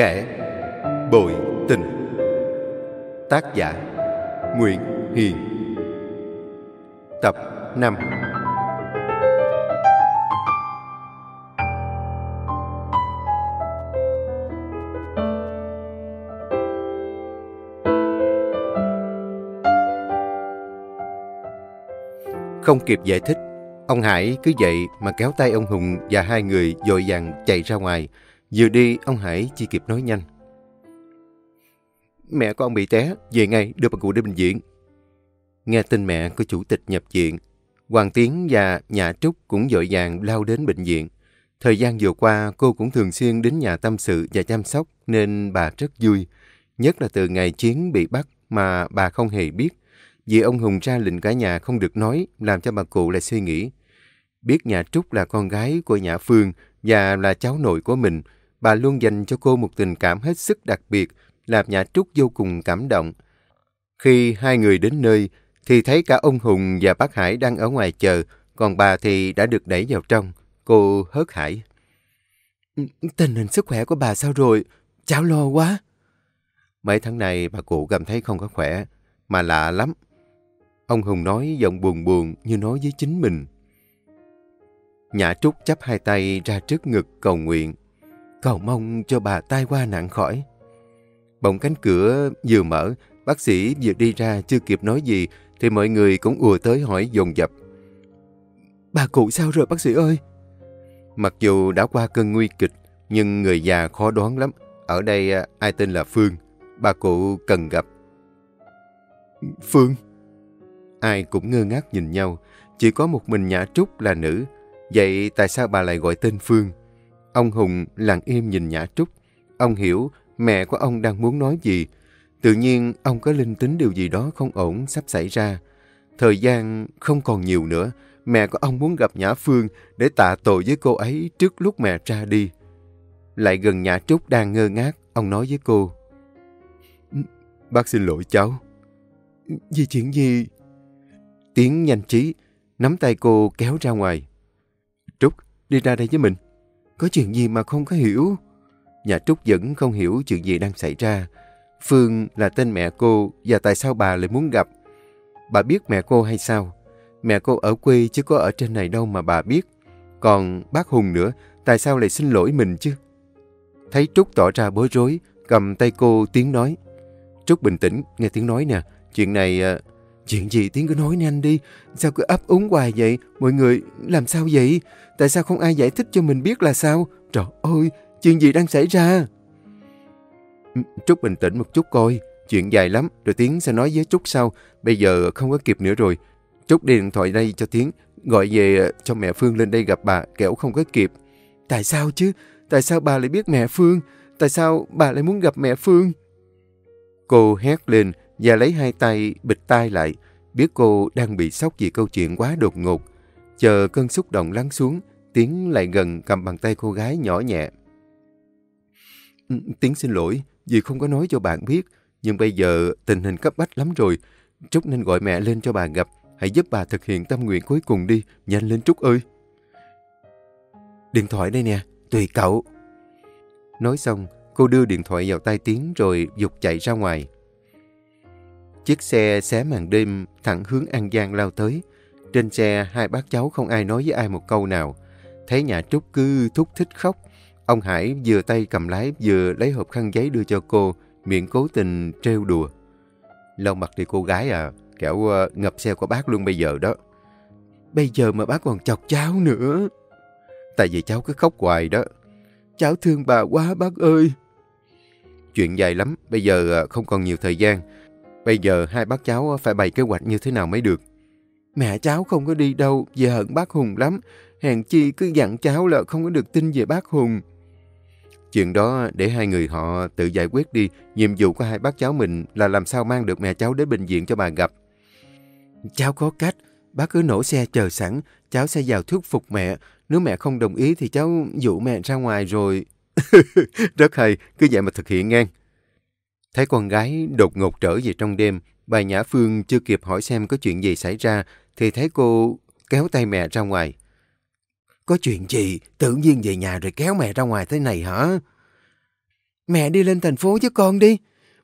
Kẻ Bội Tình. Tác giả Nguyễn Hiền. Tập 5 Không kịp giải thích, ông Hải cứ vậy mà kéo tay ông Hùng và hai người dội vàng chạy ra ngoài. Vừa đi, ông Hải chỉ kịp nói nhanh. Mẹ con bị té, về ngay đưa bà cụ đến bệnh viện. Nghe tin mẹ của chủ tịch nhập viện, Hoàng Tiến và nhà Trúc cũng dội vàng lao đến bệnh viện. Thời gian vừa qua, cô cũng thường xuyên đến nhà tâm sự và chăm sóc nên bà rất vui. Nhất là từ ngày Chiến bị bắt mà bà không hề biết. Vì ông Hùng ra lệnh cả nhà không được nói, làm cho bà cụ lại suy nghĩ. Biết nhà Trúc là con gái của nhà Phương và là cháu nội của mình, bà luôn dành cho cô một tình cảm hết sức đặc biệt, làm nhà Trúc vô cùng cảm động. Khi hai người đến nơi, thì thấy cả ông Hùng và bác Hải đang ở ngoài chờ, còn bà thì đã được đẩy vào trong. Cô hớt hải. Tình hình sức khỏe của bà sao rồi? Cháu lo quá. Mấy tháng này bà cụ cảm thấy không có khỏe, mà lạ lắm. Ông Hùng nói giọng buồn buồn như nói với chính mình. Nhã Trúc chắp hai tay ra trước ngực cầu nguyện. Cầu mong cho bà tai qua nạn khỏi. Bỗng cánh cửa vừa mở, bác sĩ vừa đi ra chưa kịp nói gì thì mọi người cũng ùa tới hỏi dồn dập. Bà cụ sao rồi bác sĩ ơi? Mặc dù đã qua cơn nguy kịch, nhưng người già khó đoán lắm. Ở đây à, ai tên là Phương? Bà cụ cần gặp. Phương? Ai cũng ngơ ngác nhìn nhau. Chỉ có một mình Nhã Trúc là nữ. Vậy tại sao bà lại gọi tên Phương? Ông Hùng lặng im nhìn Nhã Trúc. Ông hiểu mẹ của ông đang muốn nói gì. Tự nhiên ông có linh tính điều gì đó không ổn sắp xảy ra. Thời gian không còn nhiều nữa. Mẹ của ông muốn gặp Nhã Phương để tạ tội với cô ấy trước lúc mẹ ra đi. Lại gần Nhã Trúc đang ngơ ngác, ông nói với cô. Bác xin lỗi cháu. Vì chuyện gì? Tiếng nhanh trí, nắm tay cô kéo ra ngoài. Trúc, đi ra đây với mình. Có chuyện gì mà không có hiểu? Nhà Trúc vẫn không hiểu chuyện gì đang xảy ra. Phương là tên mẹ cô và tại sao bà lại muốn gặp? Bà biết mẹ cô hay sao? Mẹ cô ở quê chứ có ở trên này đâu mà bà biết. Còn bác Hùng nữa, tại sao lại xin lỗi mình chứ? Thấy Trúc tỏ ra bối rối, cầm tay cô tiếng nói. Trúc bình tĩnh, nghe tiếng nói nè. Chuyện này... À, Chuyện gì tiếng cứ nói nhanh đi. Sao cứ ấp úng hoài vậy? Mọi người làm sao vậy? Tại sao không ai giải thích cho mình biết là sao? Trời ơi, chuyện gì đang xảy ra? Trúc bình tĩnh một chút coi. Chuyện dài lắm, rồi Tiến sẽ nói với Trúc sau. Bây giờ không có kịp nữa rồi. Trúc đi điện thoại đây cho Tiến. Gọi về cho mẹ Phương lên đây gặp bà, kẻo không có kịp. Tại sao chứ? Tại sao bà lại biết mẹ Phương? Tại sao bà lại muốn gặp mẹ Phương? Cô hét lên và lấy hai tay bịt tai lại. Biết cô đang bị sốc vì câu chuyện quá đột ngột. Chờ cơn xúc động lắng xuống, Tiến lại gần cầm bàn tay cô gái nhỏ nhẹ. Ừ, Tiến xin lỗi vì không có nói cho bạn biết. Nhưng bây giờ tình hình cấp bách lắm rồi. Trúc nên gọi mẹ lên cho bà gặp. Hãy giúp bà thực hiện tâm nguyện cuối cùng đi. Nhanh lên Trúc ơi. Điện thoại đây nè. Tùy cậu. Nói xong, cô đưa điện thoại vào tay Tiến rồi dục chạy ra ngoài. Chiếc xe xé màn đêm thẳng hướng An Giang lao tới. Trên xe, hai bác cháu không ai nói với ai một câu nào. Thấy nhà Trúc cứ thúc thích khóc. Ông Hải vừa tay cầm lái vừa lấy hộp khăn giấy đưa cho cô, miệng cố tình trêu đùa. lâu mặt đi cô gái à, kẻo ờ, ngập xe của bác luôn bây giờ đó. Bây giờ mà bác còn chọc cháu nữa. Tại vì cháu cứ khóc hoài đó. Cháu thương bà quá bác ơi. Chuyện dài lắm, bây giờ ờ, không còn nhiều thời gian. Bây giờ hai bác cháu phải bày kế hoạch như thế nào mới được. Mẹ cháu không có đi đâu, vì hận bác Hùng lắm. Hèn chi cứ dặn cháu là không có được tin về bác Hùng. Chuyện đó để hai người họ tự giải quyết đi. Nhiệm vụ của hai bác cháu mình là làm sao mang được mẹ cháu đến bệnh viện cho bà gặp. Cháu có cách. Bác cứ nổ xe chờ sẵn. Cháu sẽ vào thuyết phục mẹ. Nếu mẹ không đồng ý thì cháu dụ mẹ ra ngoài rồi. Rất hay. Cứ vậy mà thực hiện ngang. Thấy con gái đột ngột trở về trong đêm. Bà Nhã Phương chưa kịp hỏi xem có chuyện gì xảy ra. Thì thấy cô kéo tay mẹ ra ngoài. Có chuyện gì? Tự nhiên về nhà rồi kéo mẹ ra ngoài thế này hả? Mẹ đi lên thành phố với con đi.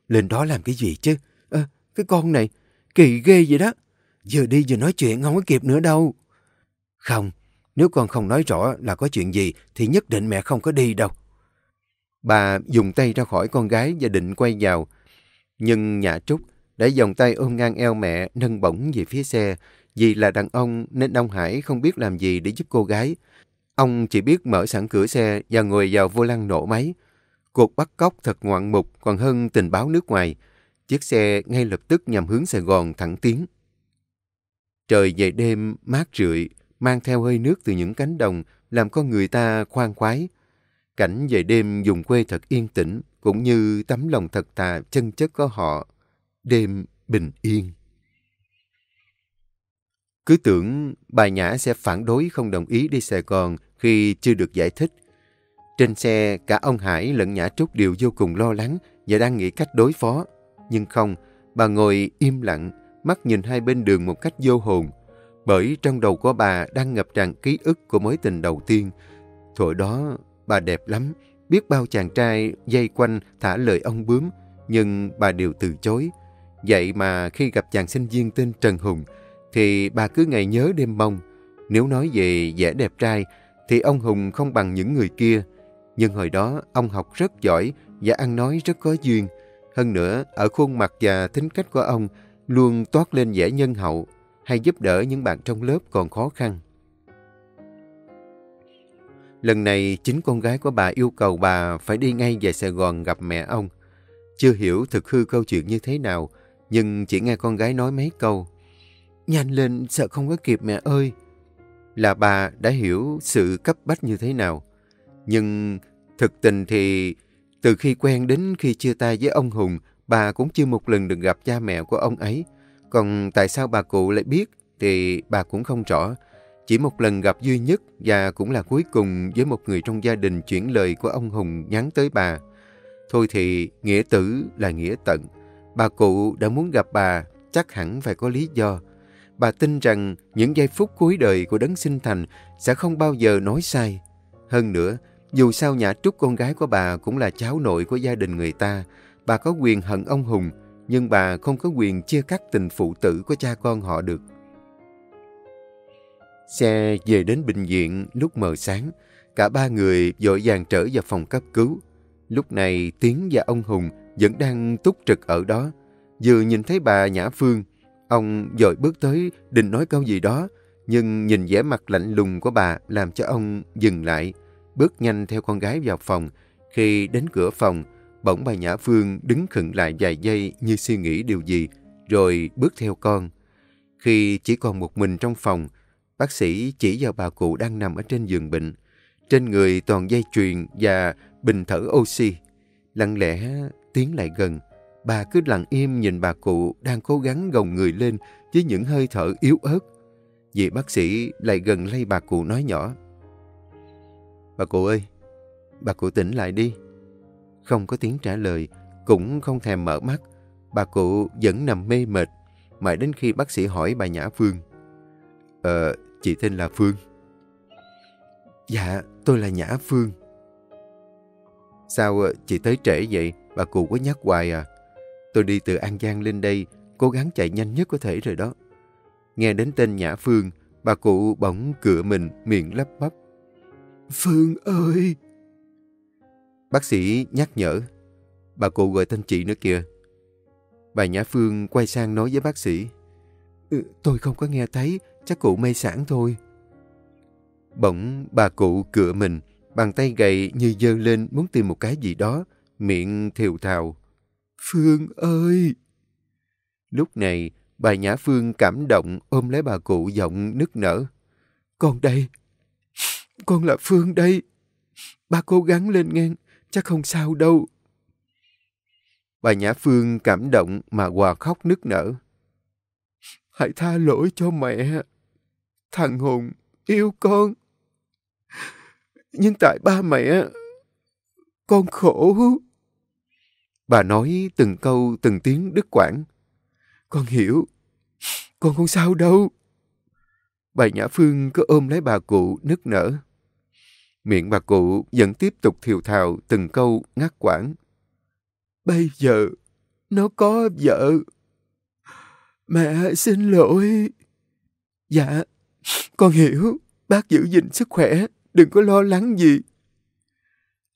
Lên đó làm cái gì chứ? À, cái con này, kỳ ghê vậy đó. Giờ đi vừa nói chuyện không có kịp nữa đâu. Không, nếu con không nói rõ là có chuyện gì thì nhất định mẹ không có đi đâu. Bà dùng tay ra khỏi con gái và định quay vào. Nhưng nhà Trúc đã vòng tay ôm ngang eo mẹ nâng bổng về phía xe. Vì là đàn ông nên ông Hải không biết làm gì để giúp cô gái. Ông chỉ biết mở sẵn cửa xe và ngồi vào vô lăng nổ máy. Cuộc bắt cóc thật ngoạn mục còn hơn tình báo nước ngoài. Chiếc xe ngay lập tức nhằm hướng Sài Gòn thẳng tiến. Trời về đêm mát rượi, mang theo hơi nước từ những cánh đồng, làm con người ta khoan khoái. Cảnh về đêm dùng quê thật yên tĩnh, cũng như tấm lòng thật thà chân chất của họ. Đêm bình yên. Cứ tưởng bà Nhã sẽ phản đối không đồng ý đi Sài Gòn khi chưa được giải thích. Trên xe, cả ông Hải lẫn Nhã Trúc đều vô cùng lo lắng và đang nghĩ cách đối phó. Nhưng không, bà ngồi im lặng, mắt nhìn hai bên đường một cách vô hồn. Bởi trong đầu của bà đang ngập tràn ký ức của mối tình đầu tiên. Thuở đó, bà đẹp lắm, biết bao chàng trai dây quanh thả lời ông bướm, nhưng bà đều từ chối. Vậy mà khi gặp chàng sinh viên tên Trần Hùng, thì bà cứ ngày nhớ đêm mong. Nếu nói về vẻ đẹp trai, thì ông Hùng không bằng những người kia. Nhưng hồi đó, ông học rất giỏi và ăn nói rất có duyên. Hơn nữa, ở khuôn mặt và tính cách của ông luôn toát lên vẻ nhân hậu, hay giúp đỡ những bạn trong lớp còn khó khăn. Lần này, chính con gái của bà yêu cầu bà phải đi ngay về Sài Gòn gặp mẹ ông. Chưa hiểu thực hư câu chuyện như thế nào, nhưng chỉ nghe con gái nói mấy câu. Nhanh lên, sợ không có kịp mẹ ơi. Là bà đã hiểu sự cấp bách như thế nào. Nhưng thực tình thì từ khi quen đến khi chia tay với ông Hùng, bà cũng chưa một lần được gặp cha mẹ của ông ấy. Còn tại sao bà cụ lại biết thì bà cũng không rõ. Chỉ một lần gặp duy nhất và cũng là cuối cùng với một người trong gia đình chuyển lời của ông Hùng nhắn tới bà. Thôi thì nghĩa tử là nghĩa tận. Bà cụ đã muốn gặp bà chắc hẳn phải có lý do. Bà tin rằng những giây phút cuối đời của đấng sinh thành sẽ không bao giờ nói sai. Hơn nữa, dù sao Nhã Trúc con gái của bà cũng là cháu nội của gia đình người ta, bà có quyền hận ông Hùng, nhưng bà không có quyền chia cắt tình phụ tử của cha con họ được. Xe về đến bệnh viện lúc mờ sáng, cả ba người dội vàng trở vào phòng cấp cứu. Lúc này Tiến và ông Hùng vẫn đang túc trực ở đó. Vừa nhìn thấy bà Nhã Phương, ông dội bước tới định nói câu gì đó, nhưng nhìn vẻ mặt lạnh lùng của bà làm cho ông dừng lại, bước nhanh theo con gái vào phòng. Khi đến cửa phòng, bỗng bà Nhã Phương đứng khựng lại vài giây như suy nghĩ điều gì, rồi bước theo con. Khi chỉ còn một mình trong phòng, bác sĩ chỉ vào bà cụ đang nằm ở trên giường bệnh. Trên người toàn dây chuyền và bình thở oxy. Lặng lẽ tiến lại gần, bà cứ lặng im nhìn bà cụ đang cố gắng gồng người lên với những hơi thở yếu ớt. Vị bác sĩ lại gần lay bà cụ nói nhỏ. Bà cụ ơi, bà cụ tỉnh lại đi. Không có tiếng trả lời, cũng không thèm mở mắt. Bà cụ vẫn nằm mê mệt, mãi đến khi bác sĩ hỏi bà Nhã Phương. Ờ, chị tên là Phương. Dạ, tôi là Nhã Phương. Sao ờ, chị tới trễ vậy? Bà cụ có nhắc hoài à? Tôi đi từ An Giang lên đây, cố gắng chạy nhanh nhất có thể rồi đó. Nghe đến tên Nhã Phương, bà cụ bỗng cửa mình, miệng lắp bắp. Phương ơi! Bác sĩ nhắc nhở. Bà cụ gọi tên chị nữa kìa. Bà Nhã Phương quay sang nói với bác sĩ. Ừ, tôi không có nghe thấy, chắc cụ mê sản thôi. Bỗng bà cụ cựa mình, bàn tay gầy như dơ lên muốn tìm một cái gì đó, miệng thiều thào. Phương ơi! Lúc này, bà Nhã Phương cảm động ôm lấy bà cụ giọng nức nở. Con đây! Con là Phương đây! Ba cố gắng lên ngang, chắc không sao đâu. Bà Nhã Phương cảm động mà hòa khóc nức nở. Hãy tha lỗi cho mẹ. Thằng Hùng yêu con. Nhưng tại ba mẹ, con khổ. Bà nói từng câu từng tiếng đứt quãng. Con hiểu, con không sao đâu. Bà Nhã Phương cứ ôm lấy bà cụ nức nở. Miệng bà cụ vẫn tiếp tục thiều thào từng câu ngắt quãng. Bây giờ nó có vợ. Mẹ xin lỗi. Dạ, con hiểu. Bác giữ gìn sức khỏe, đừng có lo lắng gì.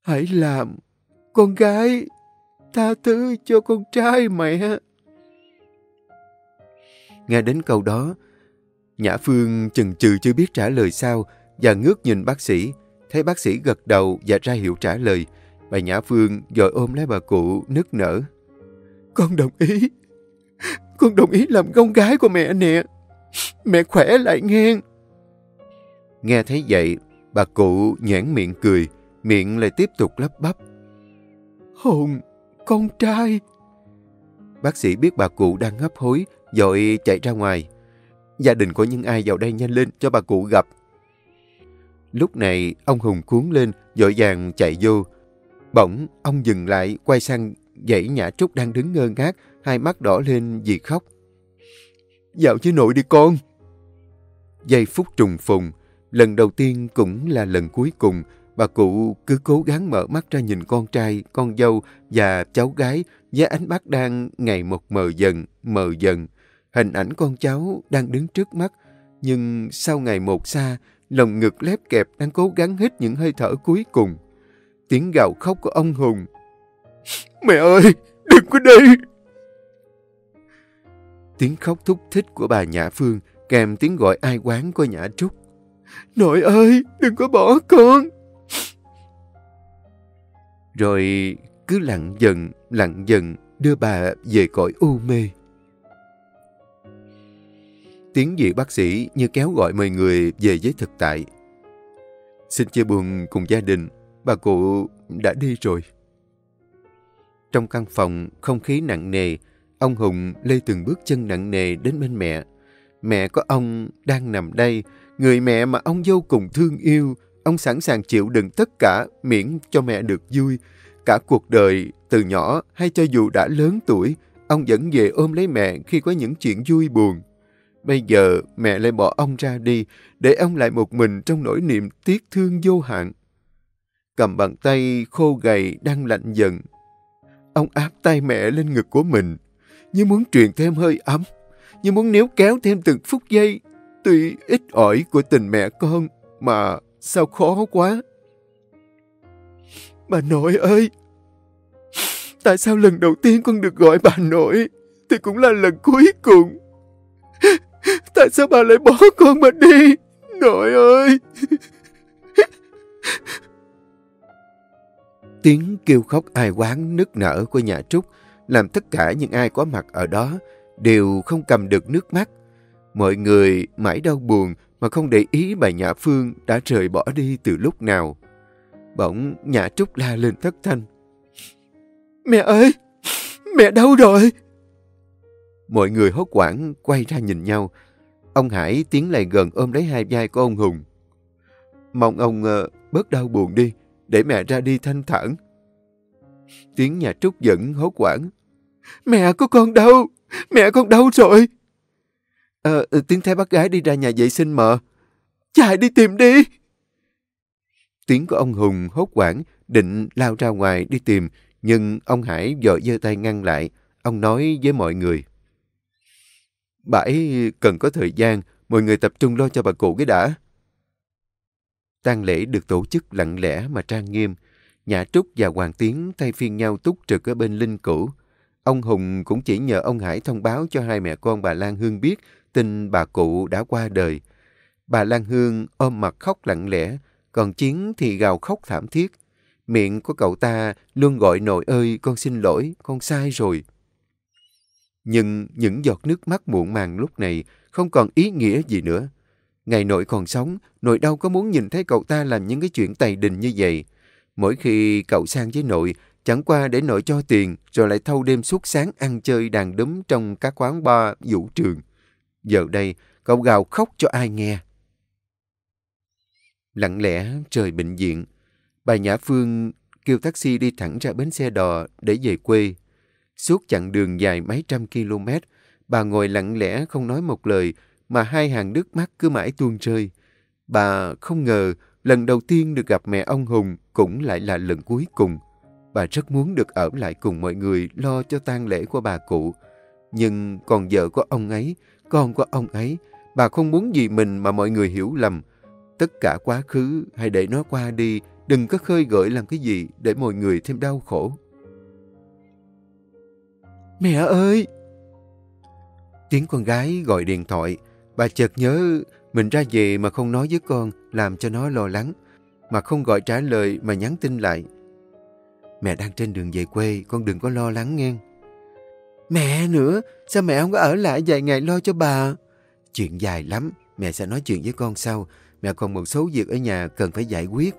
Hãy làm, con gái, tha thứ cho con trai mẹ. Nghe đến câu đó, Nhã Phương chừng chừ chưa biết trả lời sao và ngước nhìn bác sĩ. Thấy bác sĩ gật đầu và ra hiệu trả lời. Bà Nhã Phương rồi ôm lấy bà cụ nức nở. Con đồng ý. Con đồng ý làm con gái của mẹ nè. Mẹ khỏe lại nghe. Nghe thấy vậy, bà cụ nhoảng miệng cười, miệng lại tiếp tục lắp bắp. Hồn, con trai. Bác sĩ biết bà cụ đang hấp hối, dội chạy ra ngoài. Gia đình có những ai vào đây nhanh lên cho bà cụ gặp. Lúc này, ông Hùng cuốn lên, dội vàng chạy vô. Bỗng, ông dừng lại, quay sang dãy Nhã Trúc đang đứng ngơ ngác, hai mắt đỏ lên vì khóc. Dạo với nội đi con. Giây phút trùng phùng, lần đầu tiên cũng là lần cuối cùng, bà cụ cứ cố gắng mở mắt ra nhìn con trai, con dâu và cháu gái với ánh mắt đang ngày một mờ dần, mờ dần. Hình ảnh con cháu đang đứng trước mắt, nhưng sau ngày một xa, lồng ngực lép kẹp đang cố gắng hít những hơi thở cuối cùng. Tiếng gào khóc của ông Hùng. Mẹ ơi, đừng có đi! Tiếng khóc thúc thích của bà Nhã Phương kèm tiếng gọi ai quán của Nhã Trúc. Nội ơi, đừng có bỏ con! Rồi cứ lặng dần, lặng dần đưa bà về cõi u mê. Tiếng vị bác sĩ như kéo gọi mọi người về với thực tại. Xin chia buồn cùng gia đình, bà cụ đã đi rồi. Trong căn phòng, không khí nặng nề, ông Hùng lê từng bước chân nặng nề đến bên mẹ. Mẹ có ông đang nằm đây, người mẹ mà ông vô cùng thương yêu. Ông sẵn sàng chịu đựng tất cả miễn cho mẹ được vui. Cả cuộc đời, từ nhỏ hay cho dù đã lớn tuổi, ông vẫn về ôm lấy mẹ khi có những chuyện vui buồn. Bây giờ mẹ lại bỏ ông ra đi, để ông lại một mình trong nỗi niềm tiếc thương vô hạn. Cầm bàn tay khô gầy đang lạnh dần. Ông áp tay mẹ lên ngực của mình, như muốn truyền thêm hơi ấm, như muốn níu kéo thêm từng phút giây, tuy ít ỏi của tình mẹ con, mà sao khó quá. Bà nội ơi! Tại sao lần đầu tiên con được gọi bà nội, thì cũng là lần cuối cùng? Tại sao bà lại bỏ con mà đi? Nội ơi! Tiếng kêu khóc ai quán nức nở của nhà Trúc làm tất cả những ai có mặt ở đó đều không cầm được nước mắt. Mọi người mãi đau buồn mà không để ý bà Nhã Phương đã rời bỏ đi từ lúc nào. Bỗng Nhã Trúc la lên thất thanh. Mẹ ơi! Mẹ đâu rồi? Mọi người hốt quảng quay ra nhìn nhau. Ông Hải tiến lại gần ôm lấy hai vai của ông Hùng. Mong ông uh, bớt đau buồn đi, để mẹ ra đi thanh thản. Tiếng nhà Trúc giận hốt quảng. Mẹ có con đâu? Mẹ con đâu rồi? Ờ, à, tiếng thấy bác gái đi ra nhà vệ sinh mợ. Chạy đi tìm đi. Tiếng của ông Hùng hốt quảng, định lao ra ngoài đi tìm, nhưng ông Hải vội giơ tay ngăn lại. Ông nói với mọi người. Bà ấy cần có thời gian, mọi người tập trung lo cho bà cụ cái đã. tang lễ được tổ chức lặng lẽ mà trang nghiêm. Nhã Trúc và Hoàng Tiến thay phiên nhau túc trực ở bên linh cửu. Ông Hùng cũng chỉ nhờ ông Hải thông báo cho hai mẹ con bà Lan Hương biết tin bà cụ đã qua đời. Bà Lan Hương ôm mặt khóc lặng lẽ, còn Chiến thì gào khóc thảm thiết. Miệng của cậu ta luôn gọi nội ơi, con xin lỗi, con sai rồi. Nhưng những giọt nước mắt muộn màng lúc này không còn ý nghĩa gì nữa. Ngày nội còn sống, nội đâu có muốn nhìn thấy cậu ta làm những cái chuyện tày đình như vậy. Mỗi khi cậu sang với nội, chẳng qua để nội cho tiền, rồi lại thâu đêm suốt sáng ăn chơi đàn đúm trong các quán bar, vũ trường. Giờ đây, cậu gào khóc cho ai nghe. Lặng lẽ trời bệnh viện, bà Nhã Phương kêu taxi đi thẳng ra bến xe đò để về quê. Suốt chặng đường dài mấy trăm km, bà ngồi lặng lẽ không nói một lời, mà hai hàng nước mắt cứ mãi tuôn rơi. Bà không ngờ lần đầu tiên được gặp mẹ ông Hùng cũng lại là lần cuối cùng. Bà rất muốn được ở lại cùng mọi người lo cho tang lễ của bà cụ. Nhưng còn vợ của ông ấy, con của ông ấy, bà không muốn gì mình mà mọi người hiểu lầm. Tất cả quá khứ hãy để nó qua đi, đừng có khơi gợi làm cái gì để mọi người thêm đau khổ. Mẹ ơi! Tiếng con gái gọi điện thoại, bà chợt nhớ mình ra về mà không nói với con, làm cho nó lo lắng. Mà không gọi trả lời mà nhắn tin lại. Mẹ đang trên đường về quê, con đừng có lo lắng nghe. Mẹ nữa, sao mẹ không có ở lại vài ngày lo cho bà? Chuyện dài lắm, mẹ sẽ nói chuyện với con sau. Mẹ còn một số việc ở nhà cần phải giải quyết.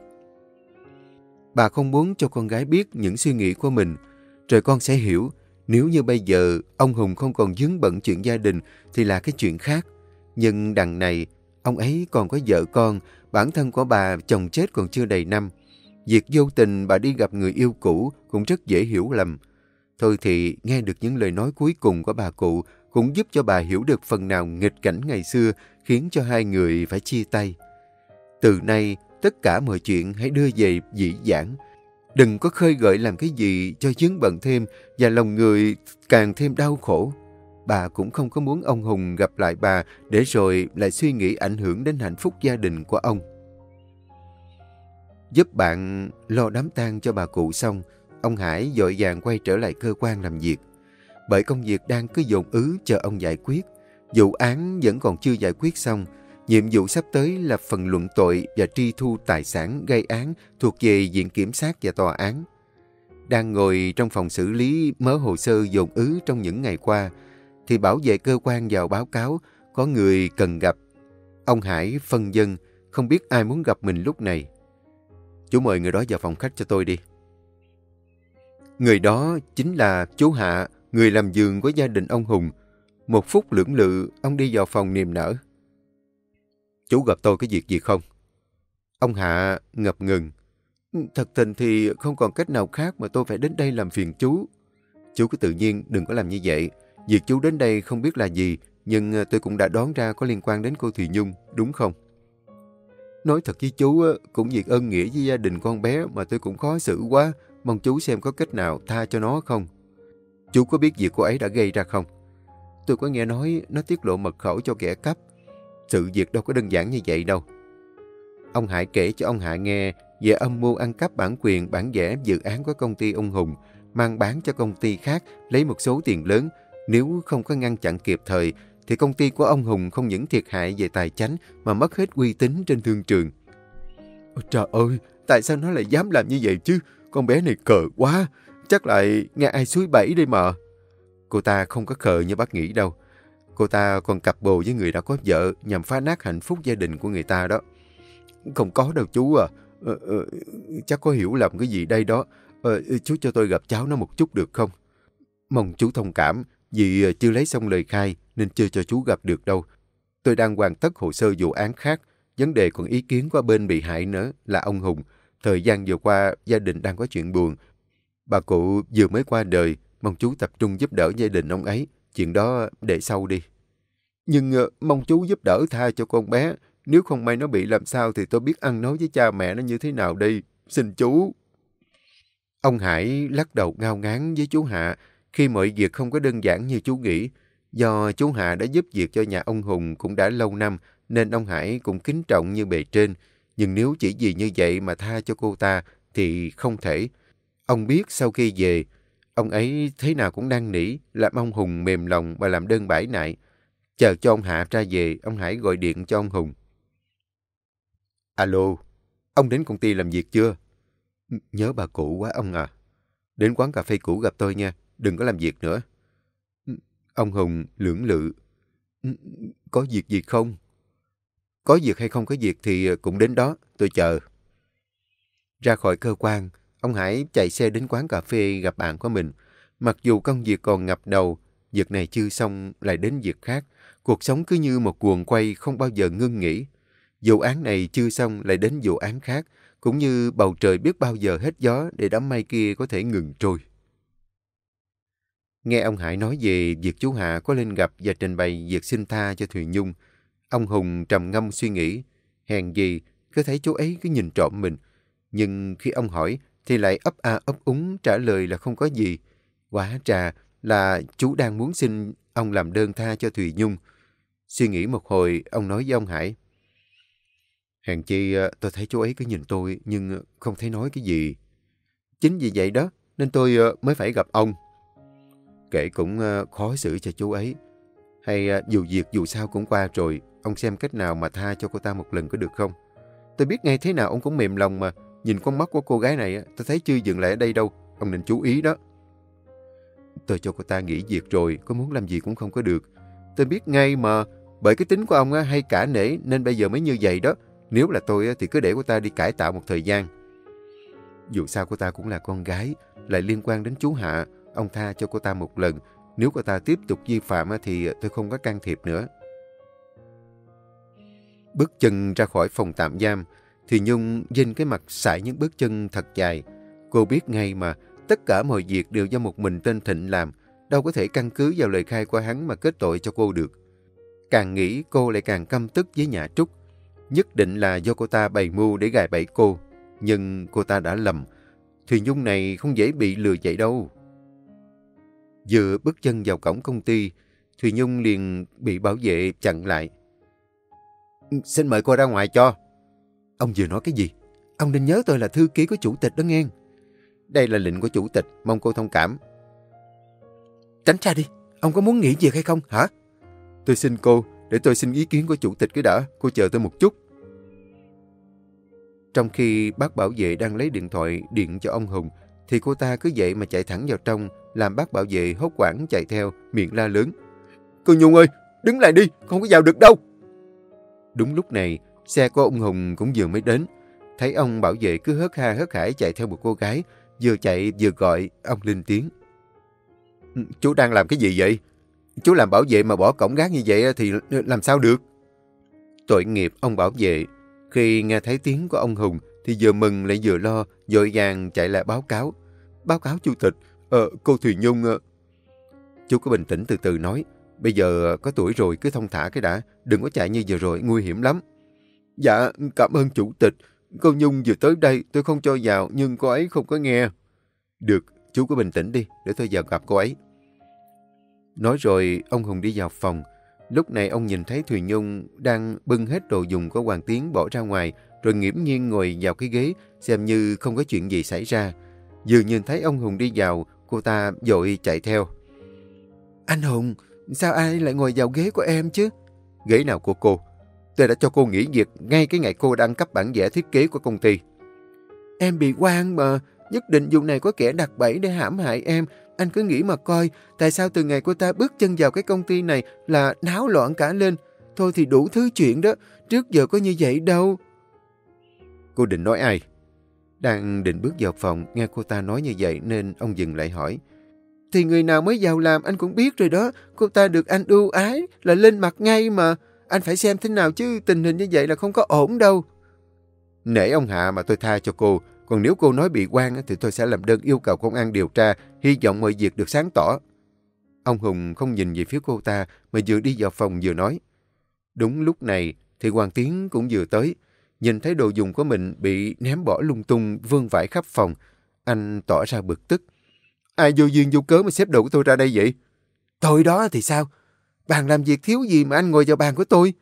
Bà không muốn cho con gái biết những suy nghĩ của mình. Rồi con sẽ hiểu, nếu như bây giờ ông Hùng không còn dướng bận chuyện gia đình thì là cái chuyện khác. Nhưng đằng này, ông ấy còn có vợ con, bản thân của bà chồng chết còn chưa đầy năm. Việc vô tình bà đi gặp người yêu cũ cũng rất dễ hiểu lầm. Thôi thì nghe được những lời nói cuối cùng của bà cụ cũng giúp cho bà hiểu được phần nào nghịch cảnh ngày xưa khiến cho hai người phải chia tay. Từ nay, tất cả mọi chuyện hãy đưa về dĩ dãn. Đừng có khơi gợi làm cái gì cho dướng bận thêm và lòng người càng thêm đau khổ. Bà cũng không có muốn ông Hùng gặp lại bà để rồi lại suy nghĩ ảnh hưởng đến hạnh phúc gia đình của ông. Giúp bạn lo đám tang cho bà cụ xong, ông Hải dội vàng quay trở lại cơ quan làm việc. Bởi công việc đang cứ dồn ứ chờ ông giải quyết. Vụ án vẫn còn chưa giải quyết xong. Nhiệm vụ sắp tới là phần luận tội và tri thu tài sản gây án thuộc về Viện Kiểm sát và Tòa án. Đang ngồi trong phòng xử lý mớ hồ sơ dồn ứ trong những ngày qua, thì bảo vệ cơ quan vào báo cáo có người cần gặp. Ông Hải phân dân, không biết ai muốn gặp mình lúc này. Chú mời người đó vào phòng khách cho tôi đi. Người đó chính là chú Hạ, người làm giường của gia đình ông Hùng. Một phút lưỡng lự, ông đi vào phòng niềm nở. Chú gặp tôi cái việc gì không? Ông Hạ ngập ngừng. Thật tình thì không còn cách nào khác mà tôi phải đến đây làm phiền chú. Chú cứ tự nhiên đừng có làm như vậy. Việc chú đến đây không biết là gì, nhưng tôi cũng đã đoán ra có liên quan đến cô Thùy Nhung, đúng không? Nói thật với chú, cũng việc ân nghĩa với gia đình con bé mà tôi cũng khó xử quá. Mong chú xem có cách nào tha cho nó không? Chú có biết việc cô ấy đã gây ra không? Tôi có nghe nói nó tiết lộ mật khẩu cho kẻ cắp. Sự việc đâu có đơn giản như vậy đâu. Ông Hải kể cho ông Hạ nghe về âm mưu ăn cắp bản quyền bản vẽ dự án của công ty ông Hùng, mang bán cho công ty khác lấy một số tiền lớn. Nếu không có ngăn chặn kịp thời, thì công ty của ông Hùng không những thiệt hại về tài chánh mà mất hết uy tín trên thương trường. Ôi trời ơi, tại sao nó lại dám làm như vậy chứ? Con bé này cờ quá, chắc lại nghe ai suối bẫy đây mà. Cô ta không có khờ như bác nghĩ đâu. Cô ta còn cặp bồ với người đã có vợ nhằm phá nát hạnh phúc gia đình của người ta đó. Không có đâu chú à. Ờ, ờ, chắc có hiểu lầm cái gì đây đó. Ờ, chú cho tôi gặp cháu nó một chút được không? Mong chú thông cảm vì ờ, chưa lấy xong lời khai nên chưa cho chú gặp được đâu. Tôi đang hoàn tất hồ sơ vụ án khác. Vấn đề còn ý kiến qua bên bị hại nữa là ông Hùng. Thời gian vừa qua, gia đình đang có chuyện buồn. Bà cụ vừa mới qua đời, mong chú tập trung giúp đỡ gia đình ông ấy. Chuyện đó để sau đi. Nhưng uh, mong chú giúp đỡ tha cho con bé. Nếu không may nó bị làm sao thì tôi biết ăn nói với cha mẹ nó như thế nào đây. Xin chú. Ông Hải lắc đầu ngao ngán với chú Hạ khi mọi việc không có đơn giản như chú nghĩ. Do chú Hạ đã giúp việc cho nhà ông Hùng cũng đã lâu năm nên ông Hải cũng kính trọng như bề trên. Nhưng nếu chỉ vì như vậy mà tha cho cô ta thì không thể. Ông biết sau khi về, ông ấy thế nào cũng đang nỉ, làm ông Hùng mềm lòng và làm đơn bãi nại. Chờ cho ông Hạ ra về, ông Hải gọi điện cho ông Hùng. Alo, ông đến công ty làm việc chưa? Nhớ bà cũ quá ông à. Đến quán cà phê cũ gặp tôi nha, đừng có làm việc nữa. Ông Hùng lưỡng lự. Có việc gì không? Có việc hay không có việc thì cũng đến đó, tôi chờ. Ra khỏi cơ quan, ông Hải chạy xe đến quán cà phê gặp bạn của mình. Mặc dù công việc còn ngập đầu, việc này chưa xong lại đến việc khác. Cuộc sống cứ như một cuồng quay không bao giờ ngưng nghỉ. Vụ án này chưa xong lại đến vụ án khác, cũng như bầu trời biết bao giờ hết gió để đám mây kia có thể ngừng trôi. Nghe ông Hải nói về việc chú Hạ có lên gặp và trình bày việc xin tha cho Thùy Nhung, ông Hùng trầm ngâm suy nghĩ, hèn gì cứ thấy chú ấy cứ nhìn trộm mình. Nhưng khi ông hỏi thì lại ấp a ấp úng trả lời là không có gì. Quả trà là chú đang muốn xin ông làm đơn tha cho Thùy Nhung. Suy nghĩ một hồi, ông nói với ông Hải. Hèn chi ờ, tôi thấy chú ấy cứ nhìn tôi nhưng không thấy nói cái gì. Chính vì vậy đó nên tôi ờ, mới phải gặp ông. Kể cũng ờ, khó xử cho chú ấy. Hay ờ, dù việc dù sao cũng qua rồi, ông xem cách nào mà tha cho cô ta một lần có được không? Tôi biết ngay thế nào ông cũng mềm lòng mà. Nhìn con mắt của cô gái này, tôi thấy chưa dừng lại ở đây đâu. Ông nên chú ý đó. Tôi cho cô ta nghỉ việc rồi, có muốn làm gì cũng không có được. Tôi biết ngay mà, bởi cái tính của ông hay cả nể nên bây giờ mới như vậy đó. Nếu là tôi thì cứ để cô ta đi cải tạo một thời gian. Dù sao cô ta cũng là con gái, lại liên quan đến chú Hạ. Ông tha cho cô ta một lần. Nếu cô ta tiếp tục vi phạm thì tôi không có can thiệp nữa. Bước chân ra khỏi phòng tạm giam, thì Nhung dinh cái mặt sải những bước chân thật dài. Cô biết ngay mà, tất cả mọi việc đều do một mình tên Thịnh làm, đâu có thể căn cứ vào lời khai của hắn mà kết tội cho cô được. Càng nghĩ cô lại càng căm tức với nhà Trúc. Nhất định là do cô ta bày mưu để gài bẫy cô. Nhưng cô ta đã lầm. Thùy Nhung này không dễ bị lừa vậy đâu. Vừa bước chân vào cổng công ty, Thùy Nhung liền bị bảo vệ chặn lại. Ừ, xin mời cô ra ngoài cho. Ông vừa nói cái gì? Ông nên nhớ tôi là thư ký của chủ tịch đó nghe. Đây là lệnh của chủ tịch, mong cô thông cảm. Tránh ra đi, ông có muốn nghỉ việc hay không hả? Tôi xin cô, để tôi xin ý kiến của chủ tịch cái đã, cô chờ tôi một chút. Trong khi bác bảo vệ đang lấy điện thoại điện cho ông Hùng, thì cô ta cứ vậy mà chạy thẳng vào trong, làm bác bảo vệ hốt quảng chạy theo, miệng la lớn. Cô Nhung ơi, đứng lại đi, không có vào được đâu. Đúng lúc này, xe của ông Hùng cũng vừa mới đến. Thấy ông bảo vệ cứ hớt ha hớt hải chạy theo một cô gái, vừa chạy vừa gọi, ông lên tiếng. Ừ, chú đang làm cái gì vậy? Chú làm bảo vệ mà bỏ cổng gác như vậy thì làm sao được? Tội nghiệp ông bảo vệ, khi nghe thấy tiếng của ông Hùng thì vừa mừng lại vừa lo, dội vàng chạy lại báo cáo. Báo cáo chủ tịch, ờ, cô Thùy Nhung... Ờ. Chú cứ bình tĩnh từ từ nói, bây giờ ờ, có tuổi rồi cứ thông thả cái đã, đừng có chạy như vừa rồi, nguy hiểm lắm. Dạ, cảm ơn chủ tịch. Cô Nhung vừa tới đây, tôi không cho vào, nhưng cô ấy không có nghe. Được, chú cứ bình tĩnh đi, để tôi vào gặp cô ấy. Nói rồi, ông Hùng đi vào phòng. Lúc này ông nhìn thấy Thùy Nhung đang bưng hết đồ dùng của Hoàng Tiến bỏ ra ngoài, rồi nghiễm nhiên ngồi vào cái ghế, xem như không có chuyện gì xảy ra. Vừa nhìn thấy ông Hùng đi vào, cô ta dội chạy theo. Anh Hùng, sao ai lại ngồi vào ghế của em chứ? Ghế nào của cô? Tôi đã cho cô nghỉ việc ngay cái ngày cô đăng cấp bản vẽ thiết kế của công ty. Em bị quan mà, nhất định vụ này có kẻ đặt bẫy để hãm hại em. Anh cứ nghĩ mà coi, tại sao từ ngày cô ta bước chân vào cái công ty này là náo loạn cả lên. Thôi thì đủ thứ chuyện đó, trước giờ có như vậy đâu. Cô định nói ai? Đang định bước vào phòng, nghe cô ta nói như vậy nên ông dừng lại hỏi. Thì người nào mới vào làm anh cũng biết rồi đó, cô ta được anh ưu ái là lên mặt ngay mà. Anh phải xem thế nào chứ tình hình như vậy là không có ổn đâu. Nể ông Hạ mà tôi tha cho cô, còn nếu cô nói bị quan thì tôi sẽ làm đơn yêu cầu công an điều tra, hy vọng mọi việc được sáng tỏ. Ông Hùng không nhìn về phía cô ta mà vừa đi vào phòng vừa nói. Đúng lúc này thì Hoàng Tiến cũng vừa tới. Nhìn thấy đồ dùng của mình bị ném bỏ lung tung vương vãi khắp phòng. Anh tỏ ra bực tức. Ai vô duyên vô cớ mà xếp đồ của tôi ra đây vậy? Tôi đó thì sao? Bàn làm việc thiếu gì mà anh ngồi vào bàn của tôi?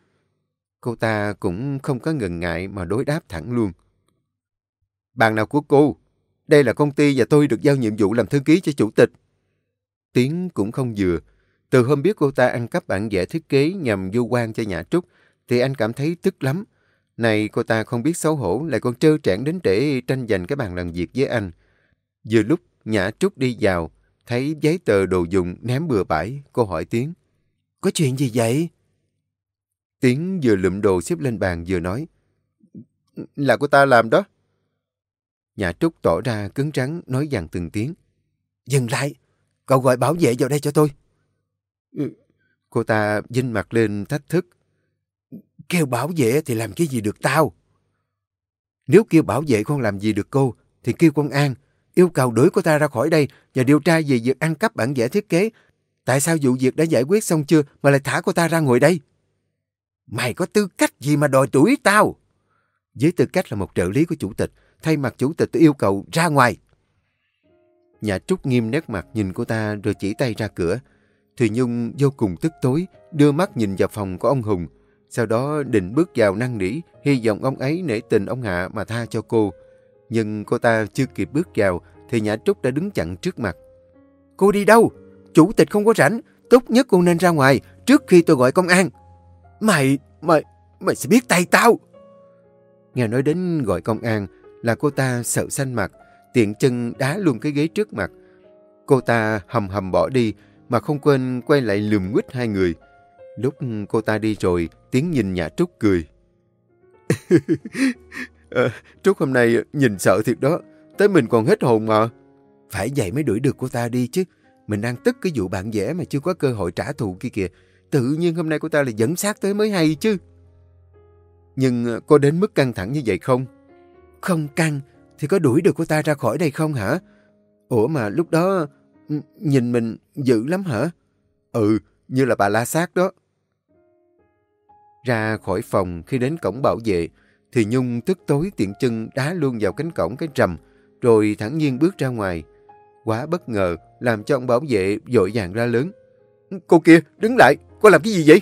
Cô ta cũng không có ngần ngại mà đối đáp thẳng luôn. Bàn nào của cô? Đây là công ty và tôi được giao nhiệm vụ làm thư ký cho chủ tịch. Tiếng cũng không vừa. Từ hôm biết cô ta ăn cắp bản vẽ thiết kế nhằm du quan cho nhà Trúc, thì anh cảm thấy tức lắm. Này cô ta không biết xấu hổ, lại còn trơ trẽn đến để tranh giành cái bàn làm việc với anh. Vừa lúc Nhã Trúc đi vào, thấy giấy tờ đồ dùng ném bừa bãi, cô hỏi Tiến. Có chuyện gì vậy? Tiến vừa lụm đồ xếp lên bàn vừa nói. Là cô ta làm đó. Nhà Trúc tỏ ra cứng rắn nói dằn từng tiếng. Dừng lại, cậu gọi bảo vệ vào đây cho tôi. Ừ, cô ta dinh mặt lên thách thức. Kêu bảo vệ thì làm cái gì được tao? Nếu kêu bảo vệ không làm gì được cô, thì kêu công an, yêu cầu đuổi cô ta ra khỏi đây và điều tra về việc ăn cắp bản vẽ thiết kế Tại sao vụ việc đã giải quyết xong chưa mà lại thả cô ta ra ngồi đây? Mày có tư cách gì mà đòi đuổi tao? Với tư cách là một trợ lý của chủ tịch, thay mặt chủ tịch tôi yêu cầu ra ngoài. Nhà Trúc nghiêm nét mặt nhìn cô ta rồi chỉ tay ra cửa. Thùy Nhung vô cùng tức tối, đưa mắt nhìn vào phòng của ông Hùng. Sau đó định bước vào năn nỉ, hy vọng ông ấy nể tình ông Hạ mà tha cho cô. Nhưng cô ta chưa kịp bước vào, thì Nhã Trúc đã đứng chặn trước mặt. Cô đi đâu? Chủ tịch không có rảnh, tốt nhất cô nên ra ngoài trước khi tôi gọi công an. Mày, mày, mày sẽ biết tay tao. Nghe nói đến gọi công an là cô ta sợ xanh mặt, tiện chân đá luôn cái ghế trước mặt. Cô ta hầm hầm bỏ đi mà không quên quay lại lườm nguyết hai người. Lúc cô ta đi rồi, tiến nhìn nhà Trúc cười. à, Trúc hôm nay nhìn sợ thiệt đó, tới mình còn hết hồn mà. Phải vậy mới đuổi được cô ta đi chứ. Mình đang tức cái vụ bạn vẽ mà chưa có cơ hội trả thù kia kìa. Tự nhiên hôm nay cô ta lại dẫn sát tới mới hay chứ. Nhưng ờ, cô đến mức căng thẳng như vậy không? Không căng, thì có đuổi được cô ta ra khỏi đây không hả? Ủa mà lúc đó ừ, nhìn mình dữ lắm hả? Ừ, như là bà la sát đó. Ra khỏi phòng khi đến cổng bảo vệ, thì Nhung tức tối tiện chân đá luôn vào cánh cổng cái trầm, rồi thẳng nhiên bước ra ngoài. Quá bất ngờ, làm cho ông bảo vệ dội vàng ra lớn. Cô kia, đứng lại, cô làm cái gì vậy?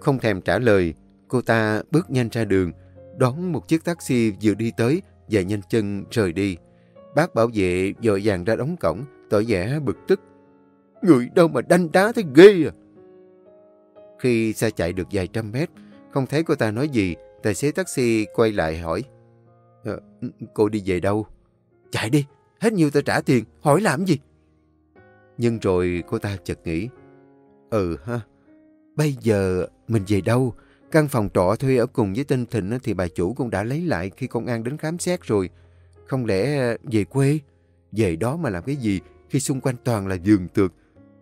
Không thèm trả lời, cô ta bước nhanh ra đường, đón một chiếc taxi vừa đi tới và nhanh chân rời đi. Bác bảo vệ dội vàng ra đóng cổng, tỏ vẻ bực tức. Người đâu mà đanh đá thế ghê à? Khi xe chạy được vài trăm mét, không thấy cô ta nói gì, tài xế taxi quay lại hỏi. Ờ, cô đi về đâu? Chạy đi, hết nhiều ta trả tiền, hỏi làm gì? Nhưng rồi cô ta chợt nghĩ. Ừ ha, bây giờ mình về đâu? Căn phòng trọ thuê ở cùng với tên Thịnh thì bà chủ cũng đã lấy lại khi công an đến khám xét rồi. Không lẽ về quê? Về đó mà làm cái gì khi xung quanh toàn là giường tược?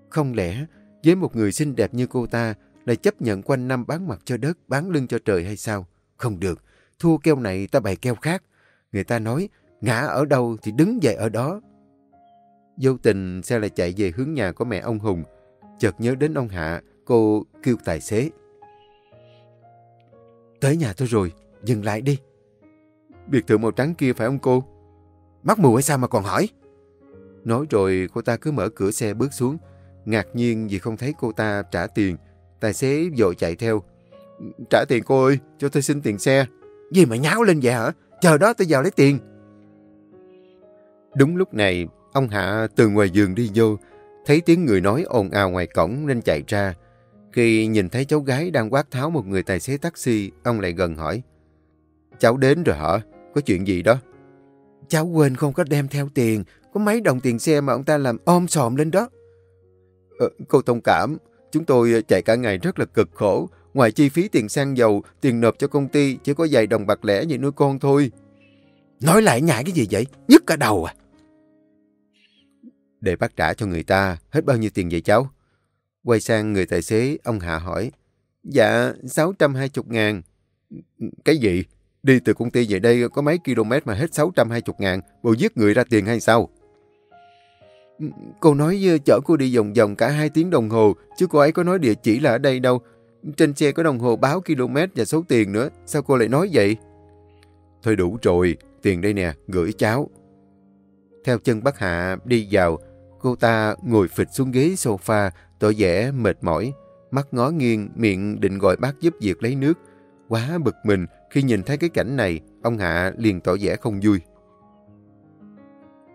Không lẽ với một người xinh đẹp như cô ta lại chấp nhận quanh năm bán mặt cho đất, bán lưng cho trời hay sao? Không được, thua keo này ta bày keo khác. Người ta nói, ngã ở đâu thì đứng dậy ở đó. Vô tình xe lại chạy về hướng nhà của mẹ ông Hùng. Chợt nhớ đến ông Hạ, cô kêu tài xế. Tới nhà tôi rồi, dừng lại đi. Biệt thự màu trắng kia phải không cô? Mắt mù hay sao mà còn hỏi? Nói rồi cô ta cứ mở cửa xe bước xuống. Ngạc nhiên vì không thấy cô ta trả tiền. Tài xế vội chạy theo. Trả tiền cô ơi, cho tôi xin tiền xe. Gì mà nháo lên vậy hả? Chờ đó tôi vào lấy tiền. Đúng lúc này, ông Hạ từ ngoài giường đi vô, thấy tiếng người nói ồn ào ngoài cổng nên chạy ra. Khi nhìn thấy cháu gái đang quát tháo một người tài xế taxi, ông lại gần hỏi. Cháu đến rồi hả? Có chuyện gì đó? Cháu quên không có đem theo tiền, có mấy đồng tiền xe mà ông ta làm ôm sòm lên đó. Ờ, cô thông cảm, chúng tôi chạy cả ngày rất là cực khổ. Ngoài chi phí tiền xăng dầu, tiền nộp cho công ty, chỉ có vài đồng bạc lẻ vậy nuôi con thôi. Nói lại nhại cái gì vậy? Nhức cả đầu à? Để bác trả cho người ta, hết bao nhiêu tiền vậy cháu? Quay sang người tài xế, ông Hạ hỏi. Dạ, 620 ngàn. Cái gì? Đi từ công ty về đây có mấy km mà hết 620 ngàn, bộ giết người ra tiền hay sao? Cô nói chở cô đi vòng vòng cả hai tiếng đồng hồ, chứ cô ấy có nói địa chỉ là ở đây đâu. Trên xe có đồng hồ báo km và số tiền nữa, sao cô lại nói vậy? Thôi đủ rồi, tiền đây nè, gửi cháu. Theo chân bác Hạ đi vào, cô ta ngồi phịch xuống ghế sofa, tỏ vẻ mệt mỏi, mắt ngó nghiêng, miệng định gọi bác giúp việc lấy nước. Quá bực mình khi nhìn thấy cái cảnh này, ông Hạ liền tỏ vẻ không vui.